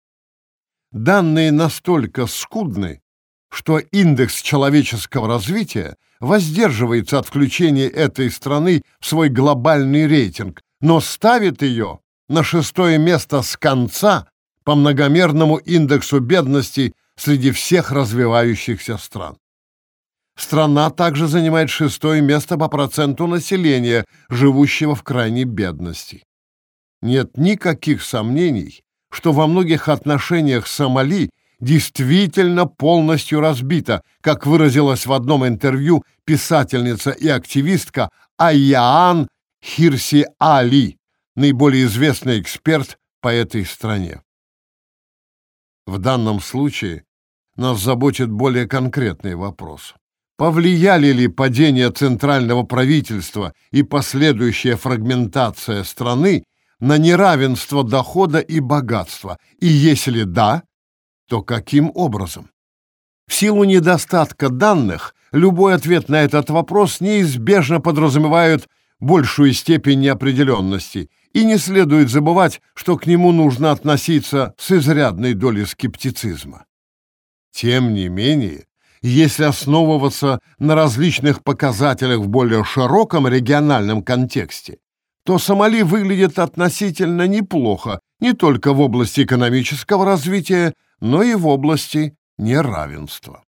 Данные настолько скудны, что индекс человеческого развития воздерживается от включения этой страны в свой глобальный рейтинг, но ставит ее на шестое место с конца по многомерному индексу бедности среди всех развивающихся стран. Страна также занимает шестое место по проценту населения, живущего в крайней бедности. Нет никаких сомнений, что во многих отношениях Сомали действительно полностью разбита, как выразилась в одном интервью писательница и активистка Айяан Хирси Али, наиболее известный эксперт по этой стране. В данном случае нас заботит более конкретный вопрос. Повлияли ли падение центрального правительства и последующая фрагментация страны на неравенство дохода и богатства? И если да, то каким образом? В силу недостатка данных, любой ответ на этот вопрос неизбежно подразумевает большую степень неопределенности, и не следует забывать, что к нему нужно относиться с изрядной долей скептицизма. Тем не менее, если основываться на различных показателях в более широком региональном контексте, то Сомали выглядит относительно неплохо не только в области экономического развития, но и в области неравенства.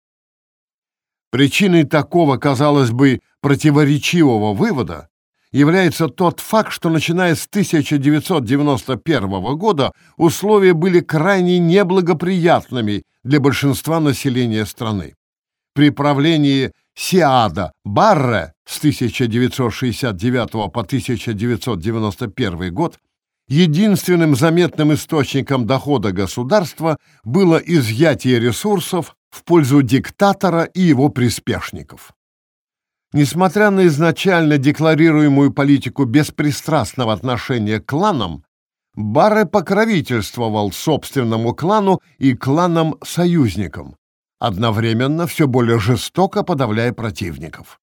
Причиной такого, казалось бы, противоречивого вывода является тот факт, что начиная с 1991 года условия были крайне неблагоприятными для большинства населения страны. При правлении Сиада Барре с 1969 по 1991 год единственным заметным источником дохода государства было изъятие ресурсов в пользу диктатора и его приспешников. Несмотря на изначально декларируемую политику беспристрастного отношения к кланам, Барре покровительствовал собственному клану и кланам-союзникам, одновременно все более жестоко подавляя противников.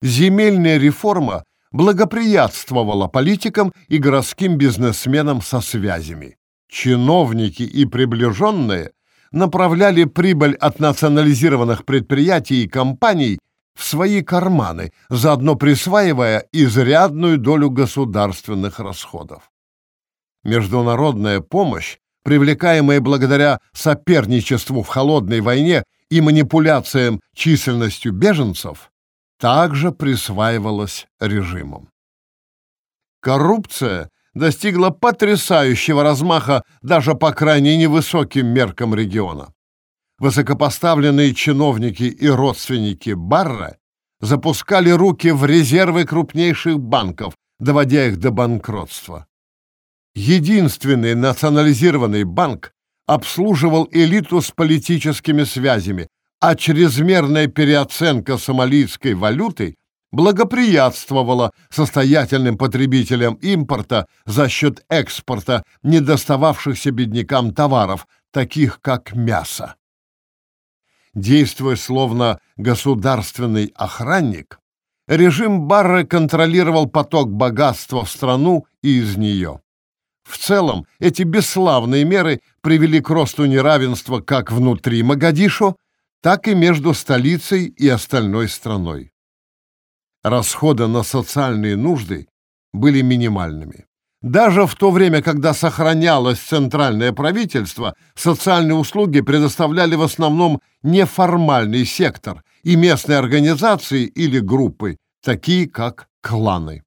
Земельная реформа благоприятствовала политикам и городским бизнесменам со связями. Чиновники и приближенные направляли прибыль от национализированных предприятий и компаний в свои карманы, заодно присваивая изрядную долю государственных расходов. Международная помощь, привлекаемая благодаря соперничеству в холодной войне и манипуляциям численностью беженцев, также присваивалась режимом. Коррупция достигла потрясающего размаха даже по крайне невысоким меркам региона высокопоставленные чиновники и родственники Барра запускали руки в резервы крупнейших банков, доводя их до банкротства. Единственный национализированный банк обслуживал элиту с политическими связями, а чрезмерная переоценка сомалийской валюты благоприятствовала состоятельным потребителям импорта за счет экспорта недостававшихся беднякам товаров, таких как мясо действуя словно государственный охранник, режим Барре контролировал поток богатства в страну и из нее. В целом, эти бесславные меры привели к росту неравенства как внутри Магадишо, так и между столицей и остальной страной. Расходы на социальные нужды были минимальными. Даже в то время, когда сохранялось центральное правительство, социальные услуги предоставляли в основном неформальный сектор и местные организации или группы, такие как кланы.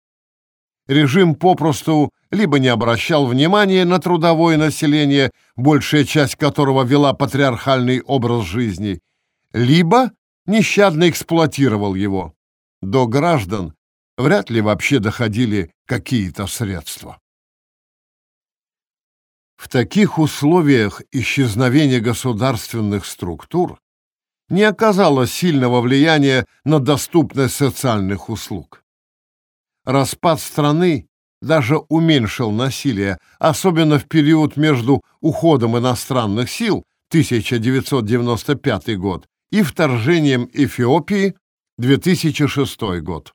Режим попросту либо не обращал внимания на трудовое население, большая часть которого вела патриархальный образ жизни, либо нещадно эксплуатировал его. До граждан вряд ли вообще доходили какие-то средства. В таких условиях исчезновение государственных структур не оказало сильного влияния на доступность социальных услуг. Распад страны даже уменьшил насилие, особенно в период между уходом иностранных сил 1995 год и вторжением Эфиопии 2006 год.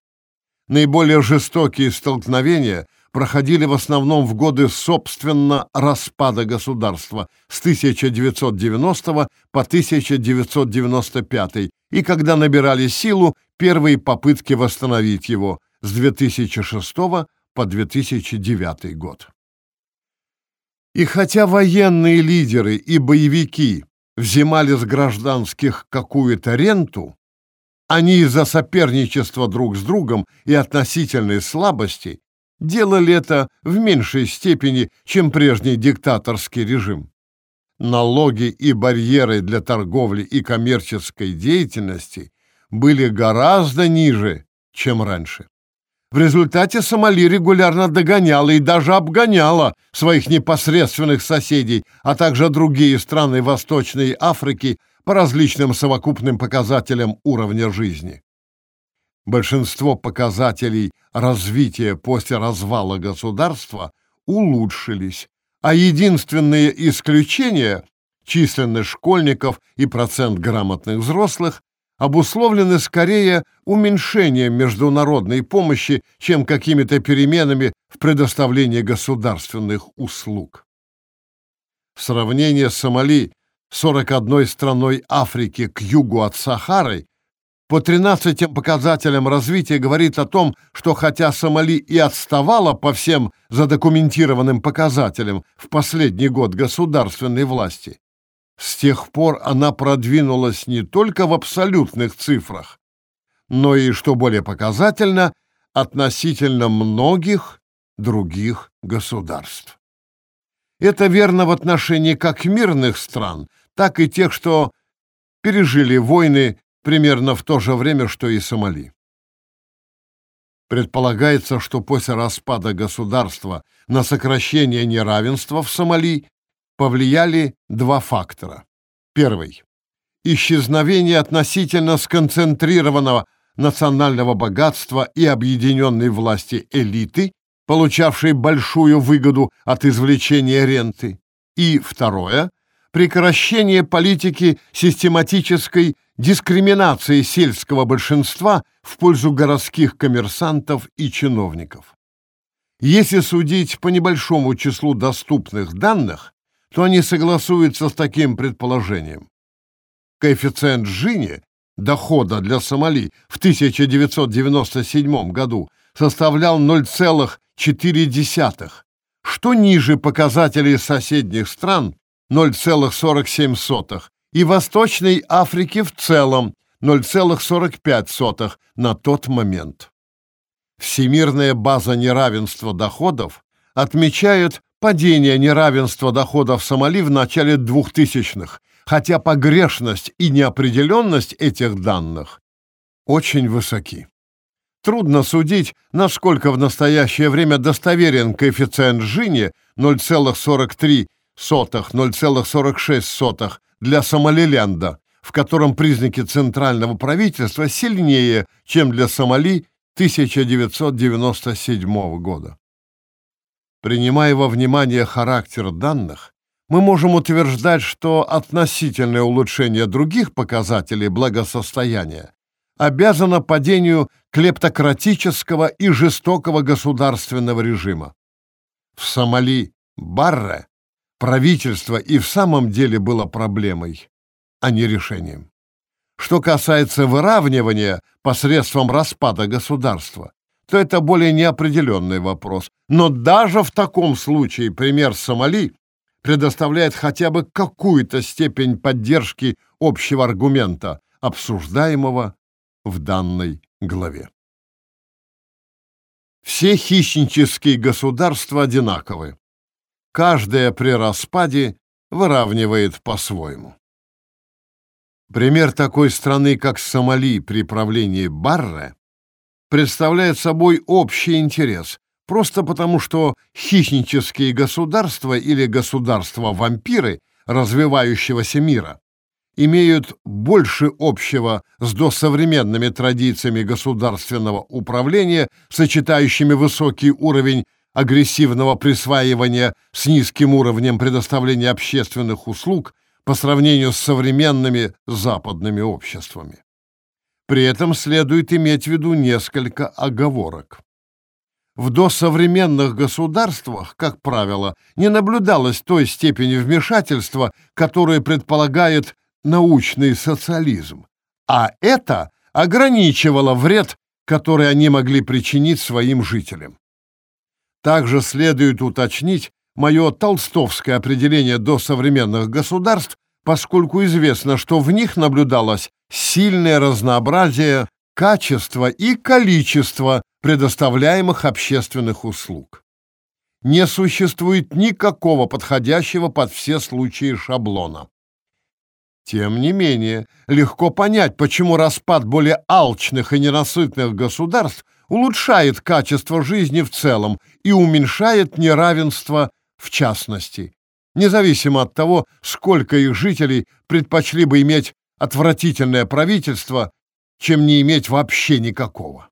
Наиболее жестокие столкновения проходили в основном в годы, собственно, распада государства с 1990 по 1995 и когда набирали силу первые попытки восстановить его с 2006 по 2009 год. И хотя военные лидеры и боевики взимали с гражданских какую-то ренту, они из-за соперничества друг с другом и относительной слабости делали это в меньшей степени, чем прежний диктаторский режим. Налоги и барьеры для торговли и коммерческой деятельности были гораздо ниже, чем раньше. В результате Сомали регулярно догоняла и даже обгоняла своих непосредственных соседей, а также другие страны Восточной Африки по различным совокупным показателям уровня жизни. Большинство показателей развития после развала государства улучшились, а единственные исключения – численность школьников и процент грамотных взрослых обусловлены скорее уменьшением международной помощи, чем какими-то переменами в предоставлении государственных услуг. Сравнение Сомали 41 страной Африки к югу от Сахары по 13 показателям развития говорит о том, что хотя Сомали и отставала по всем задокументированным показателям в последний год государственной власти, с тех пор она продвинулась не только в абсолютных цифрах, но и, что более показательно, относительно многих других государств. Это верно в отношении как мирных стран, так и тех, что пережили войны примерно в то же время, что и Сомали. Предполагается, что после распада государства на сокращение неравенства в Сомали повлияли два фактора. Первый – исчезновение относительно сконцентрированного национального богатства и объединенной власти элиты, получавшей большую выгоду от извлечения ренты. И второе – прекращение политики систематической дискриминации сельского большинства в пользу городских коммерсантов и чиновников. Если судить по небольшому числу доступных данных, то они согласуются с таким предположением. Коэффициент Жини дохода для Сомали в 1997 году составлял 0,4, что ниже показателей соседних стран 0,47 и Восточной Африки в целом 0,45 на тот момент. Всемирная база неравенства доходов отмечает падение неравенства доходов Сомали в начале 2000-х, хотя погрешность и неопределенность этих данных очень высоки. Трудно судить, насколько в настоящее время достоверен коэффициент Жини 0,43-0,46 для Сомалиленда, в котором признаки центрального правительства сильнее, чем для Сомали 1997 года. Принимая во внимание характер данных, мы можем утверждать, что относительное улучшение других показателей благосостояния обязано падению клептократического и жестокого государственного режима. В Сомали Барре правительство и в самом деле было проблемой, а не решением. Что касается выравнивания посредством распада государства, то это более неопределенный вопрос. Но даже в таком случае пример Сомали предоставляет хотя бы какую-то степень поддержки общего аргумента, обсуждаемого в данной главе. Все хищнические государства одинаковы. Каждое при распаде выравнивает по-своему. Пример такой страны, как Сомали при правлении Барре, представляет собой общий интерес, просто потому что хищнические государства или государства-вампиры развивающегося мира имеют больше общего с досовременными традициями государственного управления, сочетающими высокий уровень агрессивного присваивания с низким уровнем предоставления общественных услуг по сравнению с современными западными обществами. При этом следует иметь в виду несколько оговорок. В досовременных государствах, как правило, не наблюдалось той степени вмешательства, которая предполагает научный социализм, а это ограничивало вред, который они могли причинить своим жителям. Также следует уточнить мое толстовское определение досовременных государств, поскольку известно, что в них наблюдалось сильное разнообразие качества и количества предоставляемых общественных услуг. Не существует никакого подходящего под все случаи шаблона. Тем не менее, легко понять, почему распад более алчных и ненасытных государств улучшает качество жизни в целом и уменьшает неравенство в частности, независимо от того, сколько их жителей предпочли бы иметь отвратительное правительство, чем не иметь вообще никакого.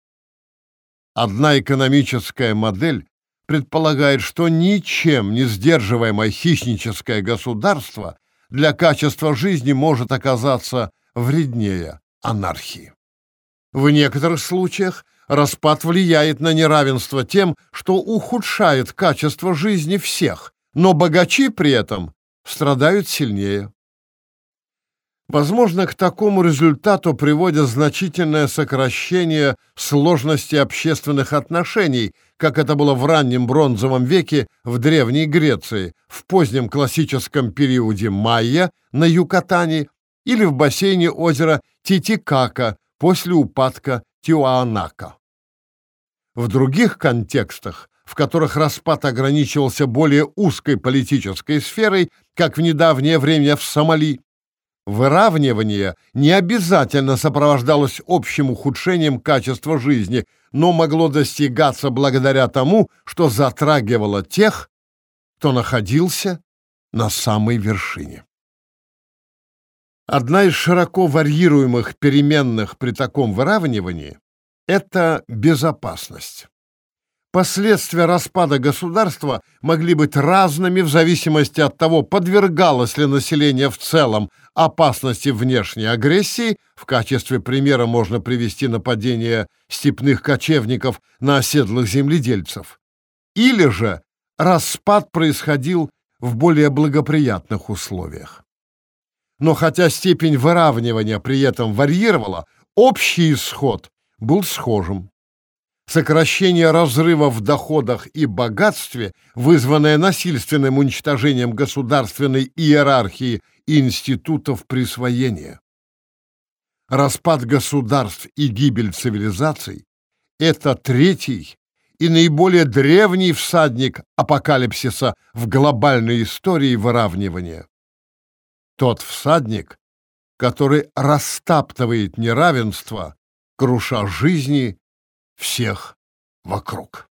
Одна экономическая модель предполагает, что ничем не сдерживаемое хищническое государство для качества жизни может оказаться вреднее анархии. В некоторых случаях распад влияет на неравенство тем, что ухудшает качество жизни всех, но богачи при этом страдают сильнее. Возможно, к такому результату приводит значительное сокращение сложности общественных отношений, как это было в раннем бронзовом веке в Древней Греции, в позднем классическом периоде майя на Юкатане или в бассейне озера Титикака после упадка Тиуанака. В других контекстах, в которых распад ограничивался более узкой политической сферой, как в недавнее время в Сомали, Выравнивание не обязательно сопровождалось общим ухудшением качества жизни, но могло достигаться благодаря тому, что затрагивало тех, кто находился на самой вершине. Одна из широко варьируемых переменных при таком выравнивании – это безопасность. Последствия распада государства могли быть разными в зависимости от того, подвергалось ли население в целом опасности внешней агрессии, в качестве примера можно привести нападение степных кочевников на оседлых земледельцев, или же распад происходил в более благоприятных условиях. Но хотя степень выравнивания при этом варьировала, общий исход был схожим сокращение разрыва в доходах и богатстве, вызванное насильственным уничтожением государственной иерархии и институтов присвоения. Распад государств и гибель цивилизаций – это третий и наиболее древний всадник апокалипсиса в глобальной истории выравнивания. Тот всадник, который растаптывает неравенство, круша жизни всех вокруг.